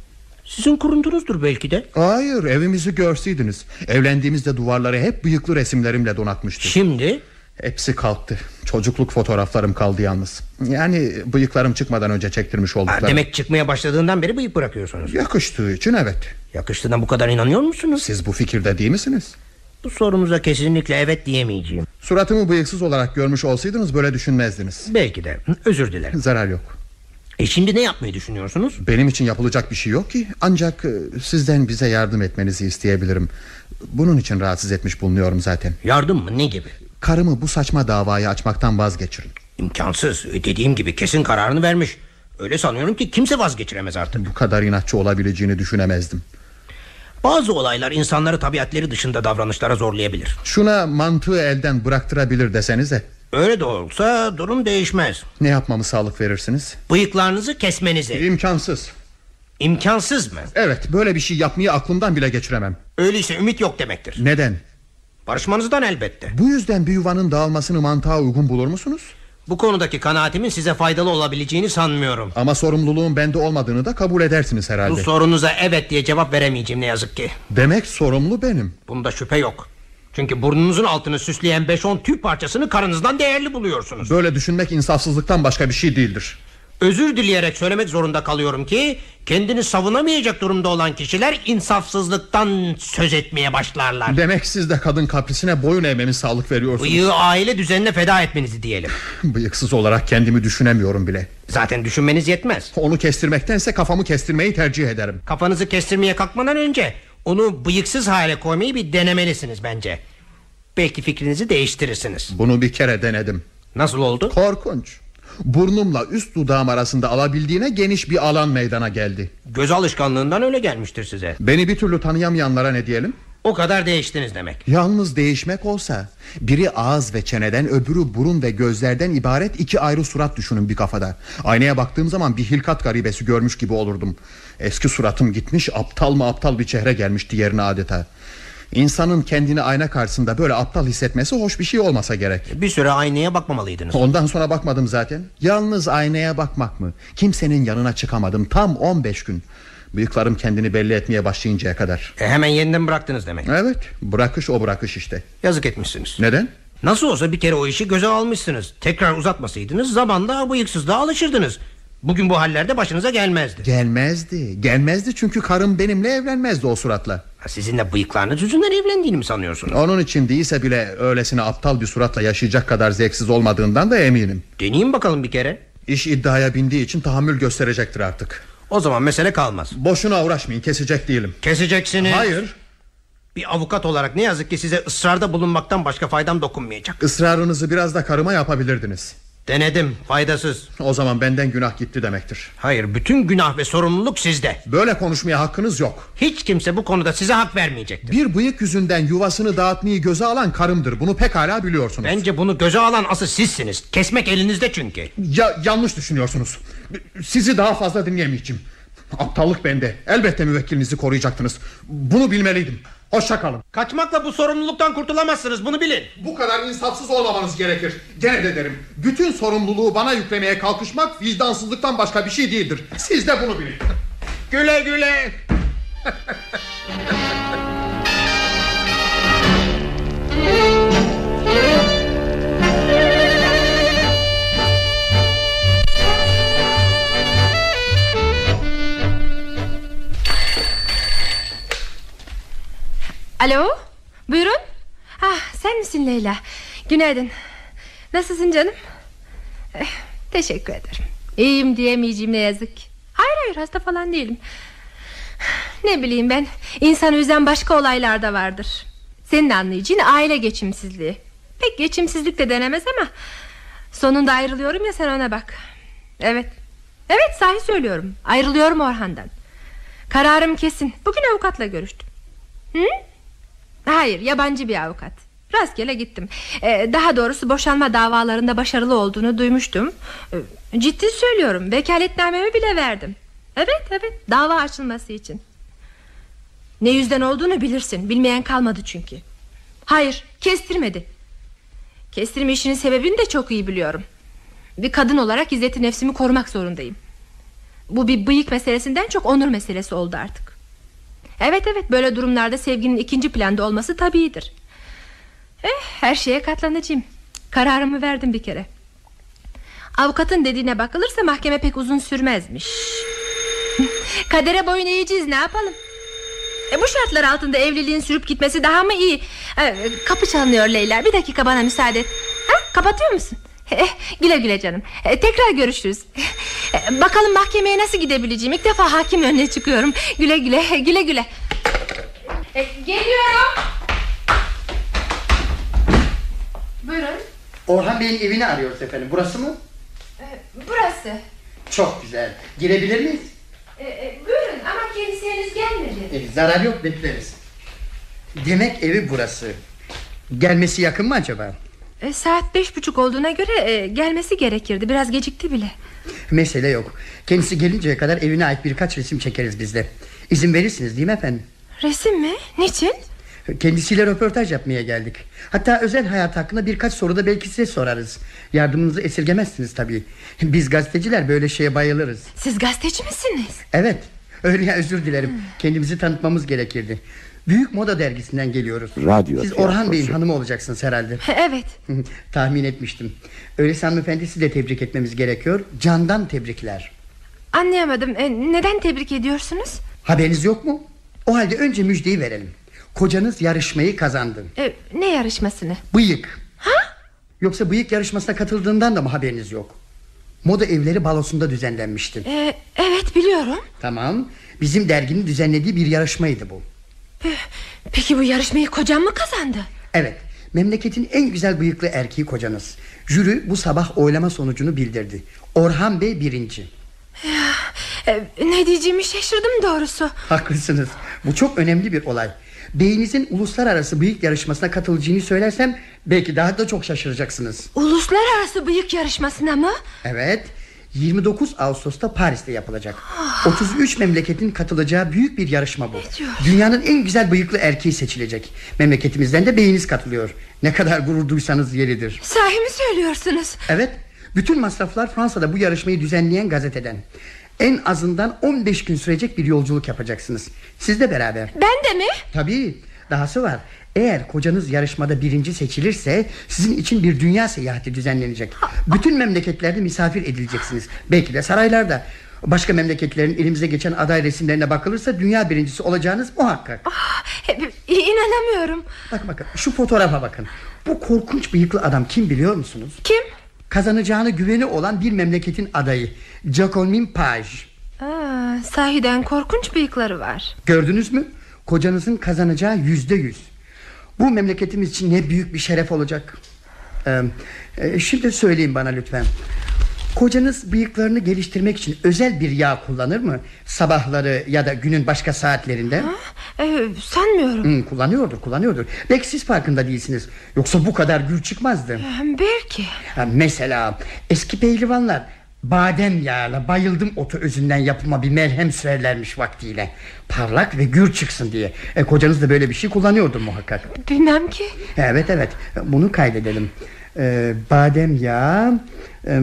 Sizin kuruntunuzdur belki de. Hayır evimizi görseydiniz. Evlendiğimizde duvarları hep bıyıklı resimlerimle donatmıştı. Şimdi Hepsi kalktı. Çocukluk fotoğraflarım kaldı yalnız. Yani bıyıklarım çıkmadan önce çektirmiş olduklarım. demek çıkmaya başladığından beri bıyık bırakıyorsunuz. Yakıştığı için evet. Yakıştığına bu kadar inanıyor musunuz? Siz bu fikirde değil misiniz? Bu sorunuza kesinlikle evet diyemeyeceğim. Suratımı bıyıksız olarak görmüş olsaydınız böyle düşünmezdiniz. Belki de. Özür dilerim. Zarar yok. E şimdi ne yapmayı düşünüyorsunuz? Benim için yapılacak bir şey yok ki. Ancak e, sizden bize yardım etmenizi isteyebilirim. Bunun için rahatsız etmiş bulunuyorum zaten. Yardım mı ne gibi? Karımı bu saçma davayı açmaktan vazgeçirin. İmkansız. E, Dediğim gibi kesin kararını vermiş. Öyle sanıyorum ki kimse vazgeçiremez artık. Bu kadar inatçı olabileceğini düşünemezdim. Bazı olaylar insanları tabiatleri dışında davranışlara zorlayabilir. Şuna mantığı elden bıraktırabilir desenize. Öyle de olsa durum değişmez. Ne yapmamı sağlık verirsiniz? Bıyıklarınızı kesmenizi. İmkansız. İmkansız mı? Evet böyle bir şey yapmayı aklımdan bile geçiremem. Öyleyse ümit yok demektir. Neden? Barışmanızdan elbette. Bu yüzden bir yuvanın dağılmasını mantığa uygun bulur musunuz? Bu konudaki kanaatimin size faydalı olabileceğini sanmıyorum. Ama sorumluluğun bende olmadığını da kabul edersiniz herhalde. Bu sorunuza evet diye cevap veremeyeceğim ne yazık ki. Demek sorumlu benim. Bunda şüphe yok. Çünkü burnunuzun altını süsleyen 5-10 tüy parçasını karınızdan değerli buluyorsunuz. Böyle düşünmek insafsızlıktan başka bir şey değildir. Özür dileyerek söylemek zorunda kalıyorum ki kendini savunamayacak durumda olan kişiler insafsızlıktan söz etmeye başlarlar. Demek siz de kadın kaprisine boyun eğmemi sağlık veriyorsunuz. Bıyığı aile düzenine feda etmenizi diyelim. Bıyıksız olarak kendimi düşünemiyorum bile. Zaten düşünmeniz yetmez. Onu kestirmektense kafamı kestirmeyi tercih ederim. Kafanızı kestirmeye kalkmadan önce onu bıyıksız hale koymayı bir denemelisiniz bence. Belki fikrinizi değiştirirsiniz. Bunu bir kere denedim. Nasıl oldu? Korkunç. Burnumla üst dudağım arasında alabildiğine geniş bir alan meydana geldi. Göz alışkanlığından öyle gelmiştir size. Beni bir türlü tanıyamayanlara ne diyelim? O kadar değiştiniz demek. Yalnız değişmek olsa biri ağız ve çeneden öbürü burun ve gözlerden ibaret iki ayrı surat düşünün bir kafada. Aynaya baktığım zaman bir hilkat garibesi görmüş gibi olurdum. Eski suratım gitmiş aptal mı aptal bir çehre gelmişti yerine adeta. İnsanın kendini ayna karşısında böyle aptal hissetmesi hoş bir şey olmasa gerek. Bir süre aynaya bakmamalıydınız. Ondan sonra bakmadım zaten. Yalnız aynaya bakmak mı? Kimsenin yanına çıkamadım tam 15 gün. Bıyıklarım kendini belli etmeye başlayıncaya kadar. E, hemen yeniden bıraktınız demek. Evet bırakış o bırakış işte. Yazık etmişsiniz. Neden? Nasıl olsa bir kere o işi göze almışsınız. Tekrar uzatmasaydınız zamanla bıyıksızlığa alışırdınız. Bugün bu hallerde başınıza gelmezdi. Gelmezdi. Gelmezdi çünkü karım benimle evlenmezdi o suratla. Sizinle bıyıklarınız yüzünden evlendiğini mi sanıyorsunuz? Onun için değilse bile öylesine aptal bir suratla yaşayacak kadar zevksiz olmadığından da eminim. Deneyin bakalım bir kere. İş iddiaya bindiği için tahammül gösterecektir artık. O zaman mesele kalmaz. Boşuna uğraşmayın kesecek değilim. Keseceksiniz. Hayır. Bir avukat olarak ne yazık ki size ısrarda bulunmaktan başka faydam dokunmayacak. Israrınızı biraz da karıma yapabilirdiniz. Denedim faydasız. O zaman benden günah gitti demektir. Hayır bütün günah ve sorumluluk sizde. Böyle konuşmaya hakkınız yok. Hiç kimse bu konuda size hak vermeyecektir. Bir bıyık yüzünden yuvasını dağıtmayı göze alan karımdır. Bunu pekala biliyorsunuz. Bence bunu göze alan asıl sizsiniz. Kesmek elinizde çünkü. Ya, yanlış düşünüyorsunuz. Sizi daha fazla dinleyemeyeceğim. Aptallık bende. Elbette müvekkilinizi koruyacaktınız. Bunu bilmeliydim. Hoşça kalın. Kaçmakla bu sorumluluktan kurtulamazsınız bunu bilin. Bu kadar insafsız olmamanız gerekir. Gene de derim. Bütün sorumluluğu bana yüklemeye kalkışmak vicdansızlıktan başka bir şey değildir. Siz de bunu bilin. Güle güle. Leyla. Günaydın. Nasılsın canım? Eh, Teşekkür ederim. İyiyim diyemeyeceğim ne yazık Hayır hayır hasta falan değilim. Ne bileyim ben İnsan üzen başka olaylar da vardır. Senin anlayacağın aile geçimsizliği. Pek geçimsizlik de denemez ama Sonunda ayrılıyorum ya sen ona bak. Evet Evet sahi söylüyorum. Ayrılıyorum Orhan'dan. Kararım kesin. Bugün avukatla görüştüm. Hı? Hayır yabancı bir avukat Rastgele gittim. Ee, Daha doğrusu boşanma davalarında başarılı olduğunu duymuştum. Ee, Ciddi söylüyorum Vekaletnamemi bile verdim. Evet evet dava açılması için. Ne yüzden olduğunu bilirsin Bilmeyen kalmadı çünkü. Hayır kestirmedi. Kestirme işinin sebebini de çok iyi biliyorum. Bir kadın olarak izzeti nefsimi korumak zorundayım. Bu bir bıyık meselesinden çok onur meselesi oldu artık. Evet evet böyle durumlarda sevginin ikinci planda olması tabiidir. Eh, her şeye katlanacağım. Kararımı verdim bir kere. Avukatın dediğine bakılırsa mahkeme pek uzun sürmezmiş. Kadere boyun eğeceğiz ne yapalım? E, bu şartlar altında evliliğin sürüp gitmesi daha mı iyi? E, kapı çalınıyor Leyla. Bir dakika bana müsaade et. Ha, kapatıyor musun? Eh, güle güle canım. E, tekrar görüşürüz. E, bakalım mahkemeye nasıl gidebileceğim. İlk defa hakim önüne çıkıyorum. Güle güle, güle güle. E, geliyorum. Buyurun. Orhan Bey'in evini arıyoruz efendim. Burası mı? E, burası. Çok güzel. Girebilir miyiz? E, e, buyurun ama kendisi henüz gelmedi. E, zarar yok bekleriz. Demek evi burası. Gelmesi yakın mı acaba? E, saat beş buçuk olduğuna göre e, gelmesi gerekirdi Biraz gecikti bile Mesele yok. Kendisi gelinceye kadar evine ait birkaç resim çekeriz biz de. İzin verirsiniz değil mi efendim? Resim mi? Niçin? Kendisiyle röportaj yapmaya geldik. Hatta özel hayat hakkında birkaç soru da belki size sorarız. Yardımınızı esirgemezsiniz tabii. Biz gazeteciler böyle şeye bayılırız. Siz gazeteci misiniz? Evet. Öyle ya özür dilerim. Kendimizi tanıtmamız gerekirdi. Büyük Moda dergisinden geliyoruz. Radyo Siz Orhan. Bey'in hanımı olacaksınız herhalde. Evet Tahmin etmiştim. Öyleyse hanımefendi sizi de tebrik etmemiz gerekiyor. Candan tebrikler. Anlayamadım E, Neden tebrik ediyorsunuz? Haberiniz yok mu? O halde önce müjdeyi verelim. Kocanız yarışmayı kazandı. E, ne yarışmasını? Bıyık. Ha? Yoksa bıyık yarışmasına katıldığından da mı haberiniz yok? Moda evleri balosunda düzenlenmişti. E, evet biliyorum Tamam. Bizim derginin düzenlediği bir yarışmaydı bu. Peki bu yarışmayı kocam mı kazandı? Evet. Memleketin en güzel bıyıklı erkeği kocanız. Jüri bu sabah oylama sonucunu bildirdi. Orhan Bey birinci. E, ne diyeceğimi şaşırdım doğrusu Haklısınız. Bu çok önemli bir olay. Beyinizin uluslararası bıyık yarışmasına katılacağını söylersem belki daha da çok şaşıracaksınız. Uluslararası bıyık yarışmasına mı? Evet. 29 Ağustos'ta Paris'te yapılacak. 33 memleketin katılacağı büyük bir yarışma bu. Dünyanın en güzel bıyıklı erkeği seçilecek. Memleketimizden de beyiniz katılıyor. Ne kadar gurur duysanız yeridir. Sahi mi söylüyorsunuz? Evet. Bütün masraflar Fransa'da bu yarışmayı düzenleyen gazeteden. En azından 15 gün sürecek bir yolculuk yapacaksınız. Siz de beraber. Ben de mi? Tabii. Dahası var. Eğer kocanız yarışmada birinci seçilirse sizin için bir dünya seyahati düzenlenecek. Bütün memleketlerde misafir edileceksiniz. Belki de saraylarda. Başka memleketlerin elimize geçen aday resimlerine bakılırsa dünya birincisi olacağınız muhakkak. Ah, İnanamıyorum Bakın bakın şu fotoğrafa bakın. Bu korkunç bıyıklı adam kim biliyor musunuz? Kim? Kazanacağına güveni olan bir memleketin adayı. Jacqueline Page. Aa, sahiden korkunç bıyıkları var Gördünüz mü? Kocanızın kazanacağı yüzde yüz. Bu memleketimiz için ne büyük bir şeref olacak. Ee, e, şimdi söyleyin bana lütfen. Kocanız bıyıklarını geliştirmek için özel bir yağ kullanır mı? Sabahları ya da günün başka saatlerinde? e, Sanmıyorum Hmm, kullanıyordur, kullanıyordur. Belki siz farkında değilsiniz. Yoksa bu kadar gül çıkmazdı. Belki Ha, mesela eski pehlivanlar badem yağıyla bayıldım otu özünden yapılma bir merhem sürerlermiş vaktiyle. Parlak ve gür çıksın diye. E, kocanız da böyle bir şey kullanıyordur muhakkak. Bilmem ki Evet evet bunu kaydedelim. Ee, badem yağı, e,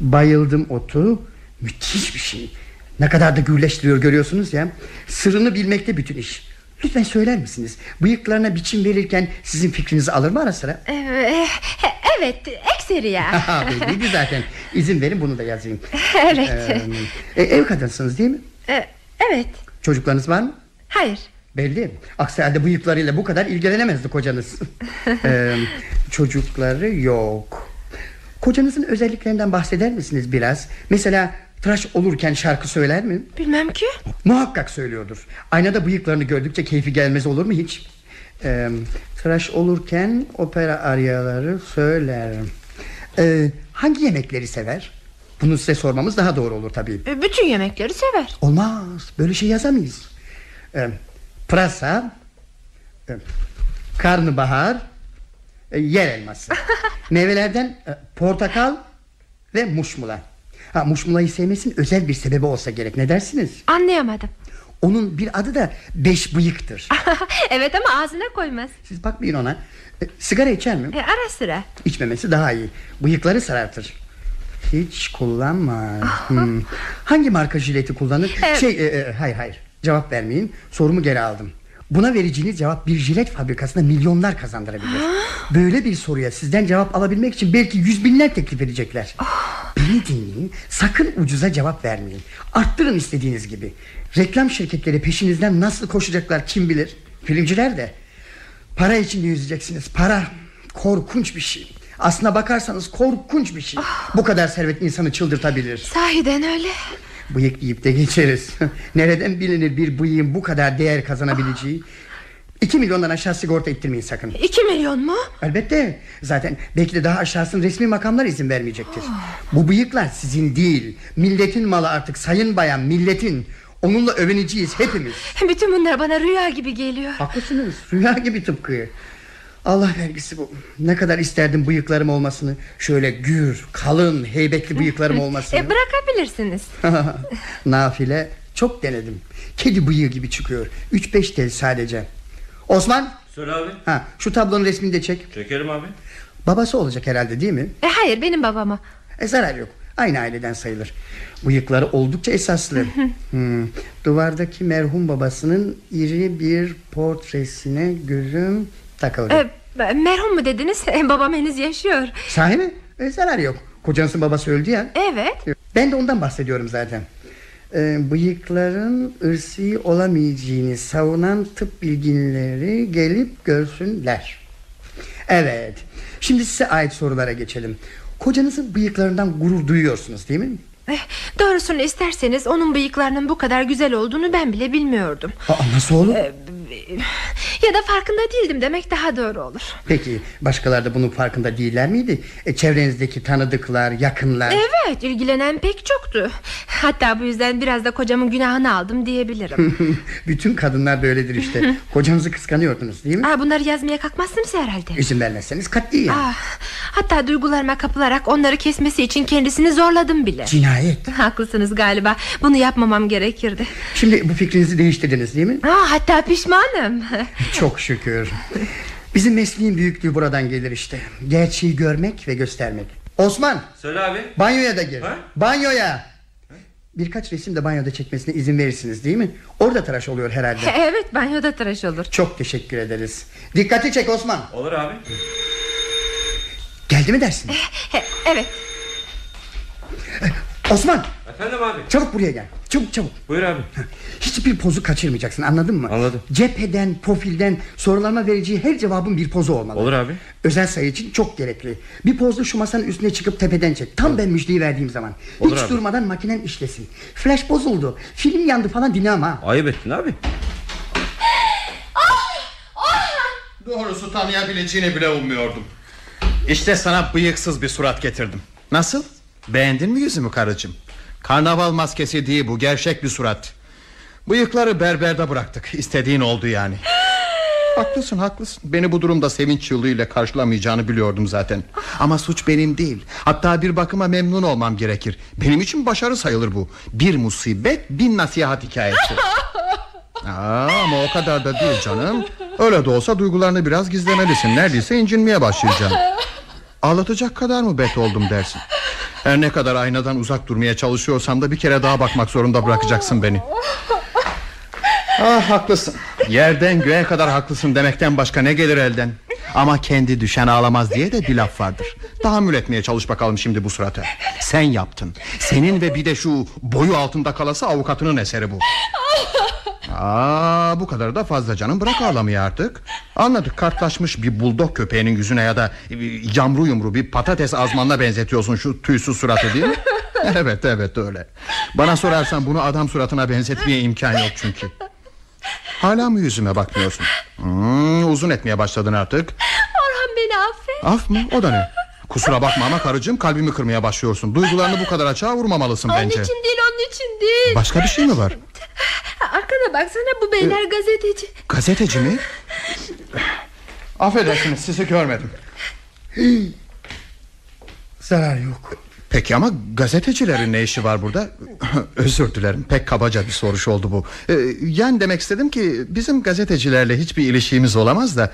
bayıldım otu müthiş bir şey. Ne kadar da gürleştiriyor görüyorsunuz ya. Sırrını bilmekte bütün iş. Lütfen söyler misiniz? Bıyıklarına biçim verirken sizin fikrinizi alır mı ara sıra? E, Evet ekseri ya Ha, Belliydi zaten. İzin verin bunu da yazayım. Evet Ee, e, ev kadınsınız değil mi? E, Evet Çocuklarınız var mı? Hayır Belli. Aksi halde bıyıklarıyla bu kadar ilgilenemezdi kocanız. Ee, çocukları yok. Kocanızın özelliklerinden bahseder misiniz biraz? Mesela tıraş olurken şarkı söyler mi? Bilmem ki Muhakkak söylüyordur. Aynada bıyıklarını gördükçe keyfi gelmez olur mu hiç? Ee, tıraş olurken opera aryaları söyler. Ee, hangi yemekleri sever? Bunu size sormamız daha doğru olur tabii. E, Bütün yemekleri sever Olmaz. Böyle şey yazamayız. Ee, pırasa, e, karnabahar, yer elması. Meyvelerden e, portakal ve muşmula. Ha, muşmulayı sevmesinin özel bir sebebi olsa gerek. Ne dersiniz? Anlayamadım Onun bir adı da beş bıyıktır. Evet ama ağzına koymaz Siz bakmayın ona. E, sigara içer mi? e, Ara sıra İçmemesi daha iyi. Bıyıkları sarartır. Hiç kullanmaz. Hmm. Hangi marka jileti kullanır? Evet. Şey, e, e, hayır hayır. Cevap vermeyin. Sorumu geri aldım. Buna vereceğiniz cevap bir jilet fabrikasına milyonlar kazandırabilir. Böyle bir soruya sizden cevap alabilmek için belki yüz binler teklif edecekler. Beni dinleyin. Sakın ucuza cevap vermeyin. Arttırın istediğiniz gibi. Reklam şirketleri peşinizden nasıl koşacaklar kim bilir. Filmciler de. Para içinde yüzeceksiniz. Para. Korkunç bir şey. Aslına bakarsanız korkunç bir şey. Bu kadar servet insanı çıldırtabilir. Sahiden öyle Bıyık deyip de geçeriz. Nereden bilinir bir bıyığın bu kadar değer kazanabileceği? 2 milyondan aşağı sigorta ettirmeyin sakın. İki milyon mu? Elbette. Zaten belki de daha aşağısını resmi makamlar izin vermeyecektir. Bu bıyıklar sizin değil. Milletin malı artık sayın bayan milletin. Onunla övüneceğiz hepimiz. Bütün bunlar bana rüya gibi geliyor Haklısınız. Rüya gibi tıpkı. Allah vergisi bu. Ne kadar isterdim bıyıklarım olmasını. Şöyle gür, kalın, heybetli bıyıklarım olmasını. E, bırakabilirsiniz. Nafile çok denedim. Kedi bıyığı gibi çıkıyor. 3-5 tel sadece. Osman. Söyle abi. Ha, şu tablonun resmini de çek. Çekerim abi. Babası olacak herhalde değil mi? E, hayır benim babama. E, zarar yok. Aynı aileden sayılır. Bıyıkları oldukça esaslı. Hmm. Duvardaki merhum babasının iri bir portresine gözüm takıldı. E, merhum mu dediniz? E, babam henüz yaşıyor. Sahi mi? E, zarar yok. Kocanızın babası öldü ya. Evet. Ben de ondan bahsediyorum zaten. Ee, bıyıkların ırsi olamayacağını savunan tıp bilginleri gelip görsünler. Evet. Şimdi size ait sorulara geçelim. Kocanızın bıyıklarından gurur duyuyorsunuz değil mi? Eh, Doğrusunu isterseniz onun bıyıklarının bu kadar güzel olduğunu ben bile bilmiyordum. Aa, nasıl olur? E, Ya da farkında değildim demek daha doğru olur. Peki başkaları da bunun farkında değiller miydi? E, çevrenizdeki tanıdıklar, yakınlar. Evet ilgilenen pek çoktu. Hatta bu yüzden biraz da kocamın günahını aldım diyebilirim. Bütün kadınlar böyledir işte. Kocanızı kıskanıyordunuz değil mi? Aa, bunları yazmaya kalkmazsınız herhalde. İzin vermezseniz katliyen. Ah, hatta duygularıma kapılarak onları kesmesi için kendisini zorladım bile. Cinayet. Haklısınız galiba. Bunu yapmamam gerekirdi. Şimdi bu fikrinizi değiştirdiniz değil mi? Aa, hatta pişmanım. Çok şükür. Bizim mesleğin büyüklüğü buradan gelir işte. Gerçeği görmek ve göstermek. Osman Söyle abi. banyoya da gir. Ha? Banyoya. Birkaç resim de banyoda çekmesine izin verirsiniz değil mi? Orada tıraş oluyor herhalde. evet banyoda tıraş olur. Çok teşekkür ederiz. Dikkati çek Osman. Olur abi. Geldi mi dersin? He, evet. Osman Efendim abi. çabuk buraya gel. Çabuk çabuk. Buyur abi. Hiçbir pozu kaçırmayacaksın anladın mı? Anladım. Cepheden, profilden sorularıma vereceği her cevabın bir pozu olmalı. Olur abi. Özel sayı için çok gerekli. Bir pozda şu masanın üstüne çıkıp tepeden çek. Tam ben müjdeyi verdiğim zaman. Olur Hiç abi. durmadan makinen işlesin. Flash bozuldu. Film yandı falan dinle ama. Ayıp ettin abi. Doğrusu tanıyabileceğini bile ummuyordum. İşte sana bıyıksız bir surat getirdim. Nasıl? Beğendin mi yüzümü karıcığım? Karnaval maskesi değil bu gerçek bir surat. Bıyıkları berberde bıraktık. İstediğin oldu yani. haklısın haklısın. Beni bu durumda sevinç çığlığıyla karşılamayacağını biliyordum zaten. Ama suç benim değil. Hatta bir bakıma memnun olmam gerekir. Benim için başarı sayılır bu. Bir musibet bin nasihat hikayesi. Aa, ama o kadar da değil canım. Öyle de olsa duygularını biraz gizlemelisin. Neredeyse incinmeye başlayacağım. Ağlatacak kadar mı bet oldum dersin? Her ne kadar aynadan uzak durmaya çalışıyorsam da bir kere daha bakmak zorunda bırakacaksın beni. Ah haklısın. Yerden göğe kadar haklısın demekten başka ne gelir elden? Ama kendi düşen ağlamaz diye de bir laf vardır. Tahammül etmeye çalış bakalım şimdi bu surata. Sen yaptın. Senin ve bir de şu boyu altında kalası avukatının eseri bu. Aa, bu kadar da fazla canım bırak ağlamayı artık. Anladık kartlaşmış bir buldog köpeğinin yüzüne Ya da e, yamru yumru bir patates azmanına benzetiyorsun Şu tüysüz suratı değil mi? Evet evet öyle. Bana sorarsan bunu adam suratına benzetmeye imkan yok çünkü. Hala mı yüzüme bakmıyorsun? Hmm, Uzun etmeye başladın artık. Orhan beni affet. Af mı? O da ne? Kusura bakma ama karıcığım kalbimi kırmaya başlıyorsun. Duygularını bu kadar açığa vurmamalısın Onun bence. için değil onun için değil. Başka bir şey mi var Arkana baksana bu beyler gazeteci. Gazeteci mi? Affedersiniz sizi görmedim. Zarar yok. Peki ama gazetecilerin ne işi var burada? Özür dilerim pek kabaca bir soruş oldu bu. Ee, yani demek istedim ki bizim gazetecilerle hiçbir ilişkimiz olamaz da...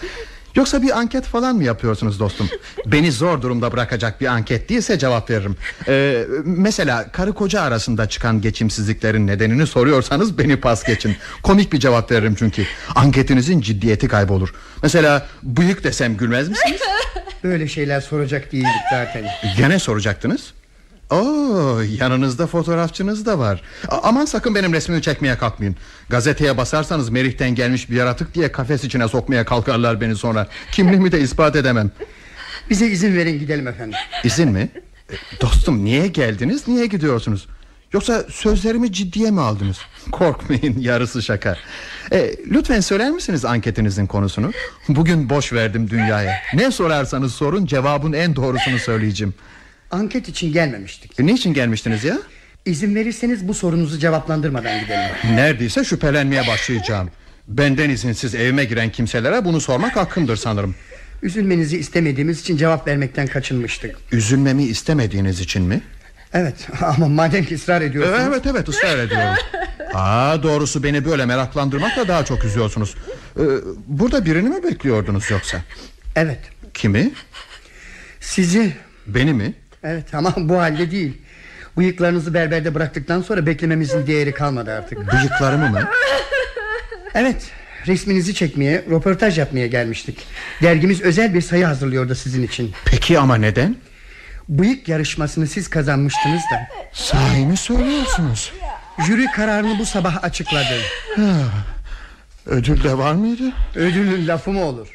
Yoksa bir anket falan mı yapıyorsunuz dostum? Beni zor durumda bırakacak bir anket değilse cevap veririm. Ee, mesela karı koca arasında çıkan geçimsizliklerin nedenini soruyorsanız beni pas geçin. Komik bir cevap veririm çünkü. Anketinizin ciddiyeti kaybolur. Mesela bıyık desem gülmez misiniz? Böyle şeyler soracak değildik zaten. Gene soracaktınız. Oo, yanınızda fotoğrafçınız da var. A- aman sakın benim resmimi çekmeye kalkmayın. Gazeteye basarsanız Merih'ten gelmiş bir yaratık diye kafes içine sokmaya kalkarlar beni sonra. Kimliğimi de ispat edemem. Bize izin verin gidelim efendim. İzin mi? E, Dostum niye geldiniz niye gidiyorsunuz? Yoksa sözlerimi ciddiye mi aldınız? Korkmayın yarısı şaka. E, lütfen söyler misiniz anketinizin konusunu? Bugün boş verdim dünyaya. Ne sorarsanız sorun cevabın en doğrusunu söyleyeceğim. Anket için gelmemiştik. E, niçin gelmiştiniz ya? İzin verirseniz bu sorunuzu cevaplandırmadan gidelim. Neredeyse şüphelenmeye başlayacağım. Benden izinsiz evime giren kimselere bunu sormak hakkımdır sanırım. Üzülmenizi istemediğimiz için cevap vermekten kaçınmıştık. Üzülmemi istemediğiniz için mi? Evet ama madem ki ısrar ediyorsunuz. Evet evet ısrar ediyorum. Aa, doğrusu beni böyle meraklandırmakla daha çok üzüyorsunuz. Ee, burada birini mi bekliyordunuz yoksa? Evet. Kimi? Sizi. Beni mi? Evet ama bu halde değil. Bıyıklarınızı berberde bıraktıktan sonra beklememizin değeri kalmadı artık. Bıyıklarımı mı? Evet. Resminizi çekmeye, röportaj yapmaya gelmiştik. Dergimiz özel bir sayı hazırlıyordu sizin için. Peki ama neden? Bıyık yarışmasını siz kazanmıştınız da. Sahi mi söylüyorsunuz? Jüri kararını bu sabah açıkladı. Ödül de var mıydı? Ödülün lafı mı olur?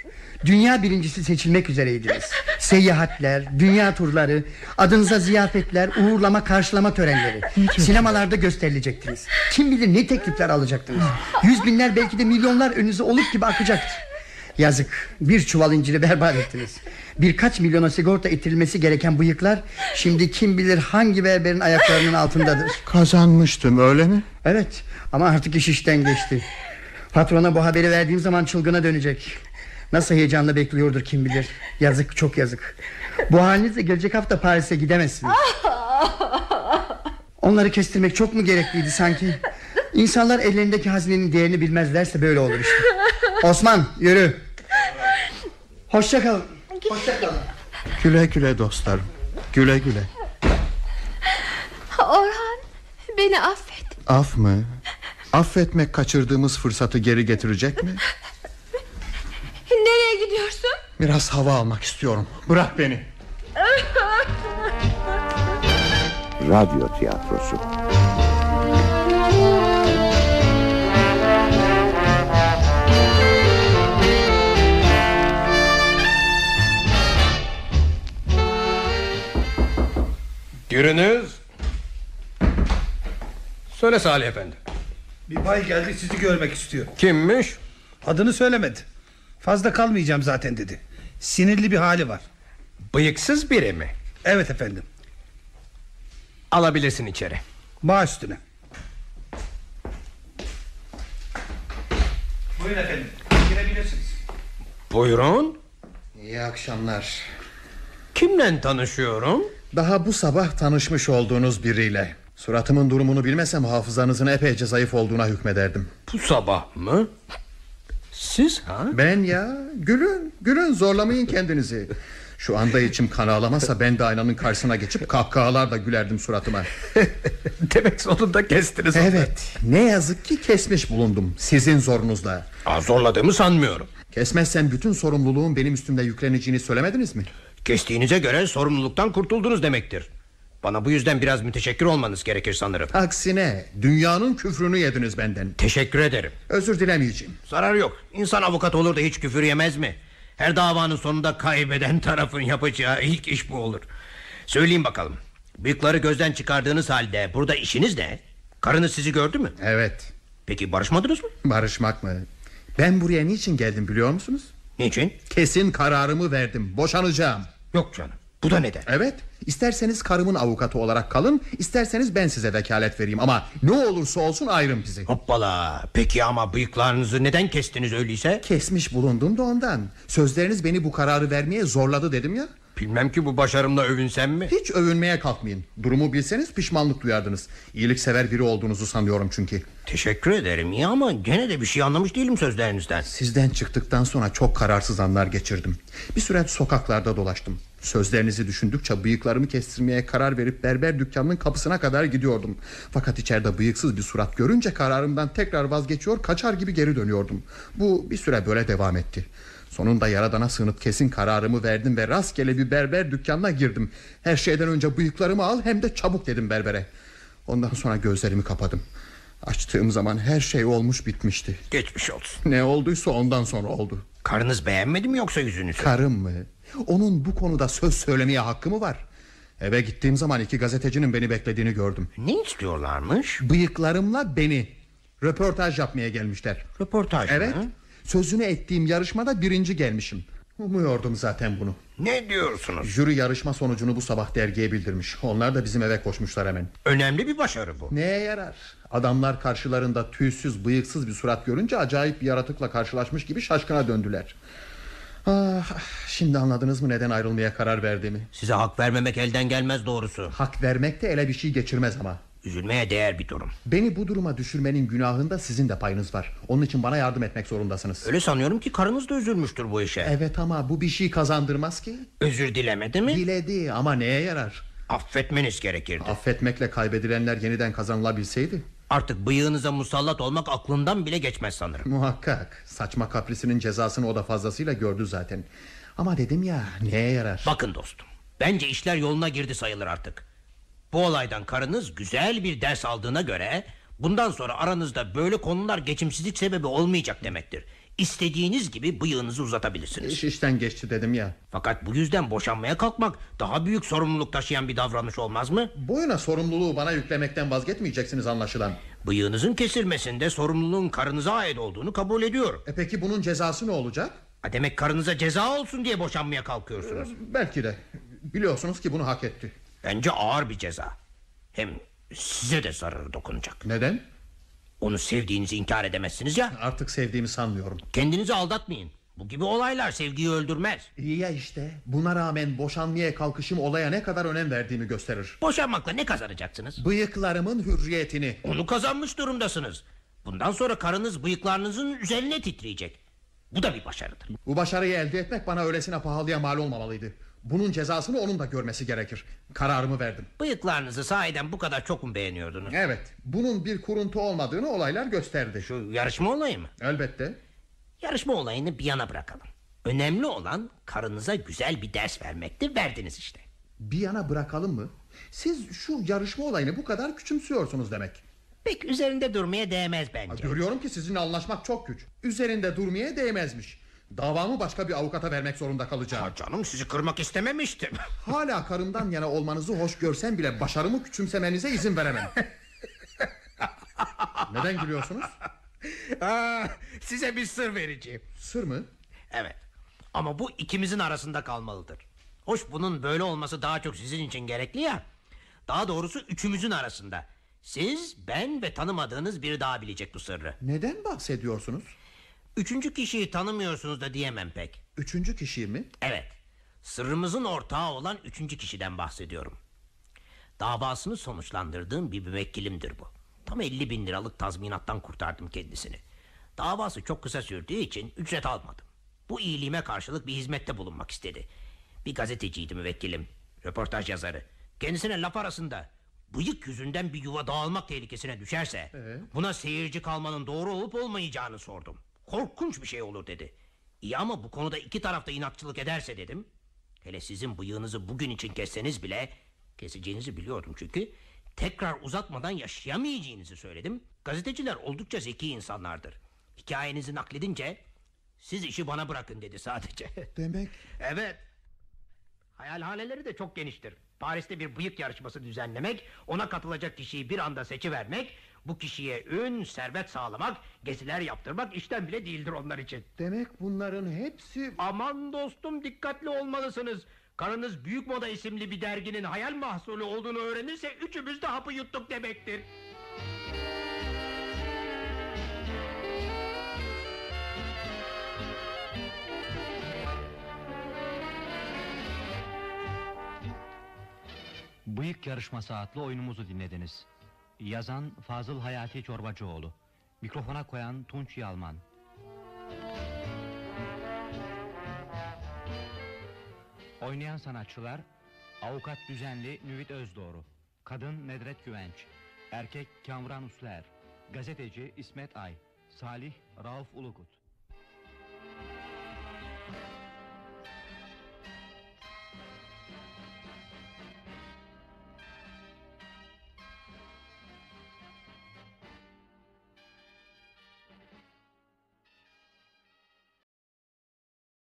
Dünya birincisi seçilmek üzereydiniz. Seyahatler, dünya turları, adınıza ziyafetler, uğurlama karşılama törenleri. Sinemalarda gösterilecektiniz. Kim bilir ne teklifler alacaktınız. Yüz binler belki de milyonlar önünüze olup gibi akacaktı. Yazık bir çuval inciri berbat ettiniz Birkaç milyona sigorta itirilmesi gereken bıyıklar Şimdi kim bilir hangi berberin ayaklarının altındadır Kazanmıştım öyle mi? Evet ama artık iş işten geçti Patrona bu haberi verdiğim zaman çılgına dönecek Nasıl heyecanla bekliyordur kim bilir. Yazık çok yazık. Bu halinizle gelecek hafta Paris'e gidemezsiniz. Onları kestirmek çok mu gerekliydi sanki? İnsanlar ellerindeki hazinenin değerini bilmezlerse böyle olur işte. Osman yürü. Hoşça kalın. Hoşça kalın. Güle güle dostlarım. Güle güle. Orhan beni affet. Af mı? Affetmek kaçırdığımız fırsatı geri getirecek mi? Nereye gidiyorsun? Biraz hava almak istiyorum Bırak beni Radyo tiyatrosu. Giriniz. Söyle Salih Efendi. Bir bay geldi sizi görmek istiyor. Kimmiş? Adını söylemedi. Fazla kalmayacağım zaten dedi. Sinirli bir hali var. Bıyıksız biri mi? Evet efendim. Alabilirsin içeri. Bağ üstüne. Buyurun efendim. Girebilirsiniz. Buyurun. İyi akşamlar Kimle tanışıyorum? Daha bu sabah tanışmış olduğunuz biriyle Suratımın durumunu bilmesem hafızanızın epeyce zayıf olduğuna hükmederdim Bu sabah mı? Siz ha? Ben ya gülün gülün zorlamayın kendinizi Şu anda içim kan ağlamasa ben de aynanın karşısına geçip kahkahalarla gülerdim suratıma Demek sonunda kestiniz. onu. Evet ne yazık ki kesmiş bulundum sizin zorunuzla Aa, zorladığımı sanmıyorum. Kesmezsem bütün sorumluluğun benim üstümde yükleneceğini söylemediniz mi? Kestiğinize göre sorumluluktan kurtuldunuz demektir. Bana bu yüzden biraz müteşekkir olmanız gerekir sanırım. Aksine dünyanın küfrünü yediniz benden Teşekkür ederim. Özür dilemeyeceğim Zarar yok. İnsan avukat olur da hiç küfür yemez mi? Her davanın sonunda kaybeden tarafın yapacağı ilk iş bu olur. Söyleyin bakalım. Bıyıkları gözden çıkardığınız halde burada işiniz ne? Karınız sizi gördü mü? Evet Peki barışmadınız mı? barışmak mı? Ben buraya niçin geldim biliyor musunuz? Niçin? Kesin kararımı verdim boşanacağım Yok canım. Bu da neden? Evet isterseniz karımın avukatı olarak kalın isterseniz ben size vekalet vereyim Ama ne olursa olsun ayrım bizi Hoppala. Peki ama bıyıklarınızı neden kestiniz öyleyse? Kesmiş bulundum da ondan Sözleriniz beni bu kararı vermeye zorladı dedim ya Bilmem ki bu başarımla övünsem mi? Hiç övünmeye kalkmayın Durumu bilseniz pişmanlık duyardınız İyiliksever biri olduğunuzu sanıyorum çünkü Teşekkür ederim iyi ama gene de bir şey anlamış değilim sözlerinizden. Sizden çıktıktan sonra çok kararsız anlar geçirdim Bir süre sokaklarda dolaştım Sözlerinizi düşündükçe bıyıklarımı kestirmeye karar verip berber dükkanının kapısına kadar gidiyordum. Fakat içeride bıyıksız bir surat görünce kararımdan tekrar vazgeçiyor kaçar gibi geri dönüyordum. Bu bir süre böyle devam etti. Sonunda yaradana sığınıp kesin kararımı verdim ve rastgele bir berber dükkanına girdim. Her şeyden önce bıyıklarımı al hem de çabuk dedim berbere. Ondan sonra gözlerimi kapadım. Açtığım zaman her şey olmuş bitmişti. Geçmiş olsun. Ne olduysa ondan sonra oldu. Karınız beğenmedi mi yoksa yüzünüzü? Karım mı? Onun bu konuda söz söylemeye hakkı mı var? Eve gittiğim zaman iki gazetecinin beni beklediğini gördüm. ne istiyorlarmış? Bıyıklarımla beni röportaj yapmaya gelmişler. Röportaj Evet. mı? Sözünü ettiğim yarışmada birinci gelmişim. Umuyordum zaten bunu. Ne diyorsunuz? Jüri yarışma sonucunu bu sabah dergiye bildirmiş. Onlar da bizim eve koşmuşlar hemen. Önemli bir başarı bu. Neye yarar? Adamlar karşılarında tüysüz, bıyıksız bir surat görünce acayip bir yaratıkla karşılaşmış gibi şaşkına döndüler. Ah, şimdi anladınız mı neden ayrılmaya karar verdiğimi? Size hak vermemek elden gelmez doğrusu. Hak vermek de ele bir şey geçirmez ama. Üzülmeye değer bir durum. Beni bu duruma düşürmenin günahında sizin de payınız var. Onun için bana yardım etmek zorundasınız. Öyle sanıyorum ki karınız da üzülmüştür bu işe. Evet ama bu bir şey kazandırmaz ki. Özür dilemedi mi? Diledi ama neye yarar? Affetmeniz gerekirdi. Affetmekle kaybedilenler yeniden kazanılabilseydi. Artık bıyığınıza musallat olmak aklından bile geçmez sanırım. Muhakkak. Saçma kaprisinin cezasını o da fazlasıyla gördü zaten. Ama dedim ya neye yarar? Bakın dostum. Bence işler yoluna girdi sayılır artık. Bu olaydan karınız güzel bir ders aldığına göre bundan sonra aranızda böyle konular geçimsizlik sebebi olmayacak demektir. İstediğiniz gibi bıyığınızı uzatabilirsiniz. İş işten geçti dedim ya. Fakat bu yüzden boşanmaya kalkmak daha büyük sorumluluk taşıyan bir davranış olmaz mı? Boyuna sorumluluğu bana yüklemekten vazgeçmeyeceksiniz anlaşılan. Bıyığınızın kesilmesinde sorumluluğun karınıza ait olduğunu kabul ediyorum. E peki bunun cezası ne olacak? Ha demek karınıza ceza olsun diye boşanmaya kalkıyorsunuz. Belki de. Biliyorsunuz ki bunu hak etti. Bence ağır bir ceza. Hem size de zararı dokunacak. Neden? Onu sevdiğinizi inkar edemezsiniz ya. Artık sevdiğimi sanmıyorum. Kendinizi aldatmayın. Bu gibi olaylar sevgiyi öldürmez. İyi ya işte. Buna rağmen boşanmaya kalkışım olaya ne kadar önem verdiğimi gösterir. Boşanmakla ne kazanacaksınız? Bıyıklarımın hürriyetini. Onu kazanmış durumdasınız. Bundan sonra karınız bıyıklarınızın üzerine titreyecek. Bu da bir başarıdır. Bu başarıyı elde etmek bana öylesine pahalıya mal olmamalıydı. Bunun cezasını onun da görmesi gerekir. Kararımı verdim. Bıyıklarınızı sahiden bu kadar çok mu beğeniyordunuz? Evet. Bunun bir kuruntu olmadığını olaylar gösterdi. Şu yarışma olayı mı? Elbette. Yarışma olayını bir yana bırakalım. Önemli olan karınıza güzel bir ders vermekti. Verdiniz işte. Bir yana bırakalım mı? Siz şu yarışma olayını bu kadar küçümsüyorsunuz demek. Pek üzerinde durmaya değmez bence. Görüyorum ki sizinle anlaşmak çok güç. Üzerinde durmaya değmezmiş. Davamı başka bir avukata vermek zorunda kalacağım. Ha canım sizi kırmak istememiştim. Hala karımdan yana olmanızı hoş görsem bile başarımı küçümsemenize izin veremem. Neden gülüyorsunuz? Aa, size bir sır vereceğim. Sır mı? Evet. Ama bu ikimizin arasında kalmalıdır. Hoş bunun böyle olması daha çok sizin için gerekli ya. Daha doğrusu üçümüzün arasında. Siz, ben ve tanımadığınız biri daha bilecek bu sırrı. Neden bahsediyorsunuz? Üçüncü kişiyi tanımıyorsunuz da diyemem pek. Üçüncü kişi mi? Evet. Sırrımızın ortağı olan üçüncü kişiden bahsediyorum. Davasını sonuçlandırdığım bir müvekkilimdir bu. Tam 50 bin liralık tazminattan kurtardım kendisini. Davası çok kısa sürdüğü için ücret almadım. Bu iyiliğime karşılık bir hizmette bulunmak istedi. Bir gazeteciydi müvekkilim. Röportaj yazarı. Kendisine laf arasında bıyık yüzünden bir yuva dağılmak tehlikesine düşerse buna seyirci kalmanın doğru olup olmayacağını sordum. Korkunç bir şey olur dedi. İyi ama bu konuda iki tarafta inatçılık ederse dedim. Hele sizin bıyığınızı bugün için kesseniz bile keseceğinizi biliyordum çünkü tekrar uzatmadan yaşayamayacağınızı söyledim. Gazeteciler oldukça zeki insanlardır. Hikayenizi nakledince siz işi bana bırakın dedi sadece. Demek evet. Hayalhaneleri de çok geniştir. Paris'te bir bıyık yarışması düzenlemek, ona katılacak kişiyi bir anda seçivermek, bu kişiye ün, servet sağlamak, geziler yaptırmak işten bile değildir onlar için. demek bunların hepsi Aman dostum dikkatli olmalısınız. Karınız Büyük Moda isimli bir derginin hayal mahsulü olduğunu öğrenirse üçümüz de hapı yuttuk demektir. Bıyık Yarışması adlı oyunumuzu dinlediniz. Yazan Fazıl Hayati Çorbacıoğlu. Mikrofona koyan Tunç Yalman. Oynayan sanatçılar Avukat Düzenli Nüvit Özdoğru Kadın Nedret Güvenç Erkek Kamran Usler Gazeteci İsmet Ay Salih Rauf Ulugut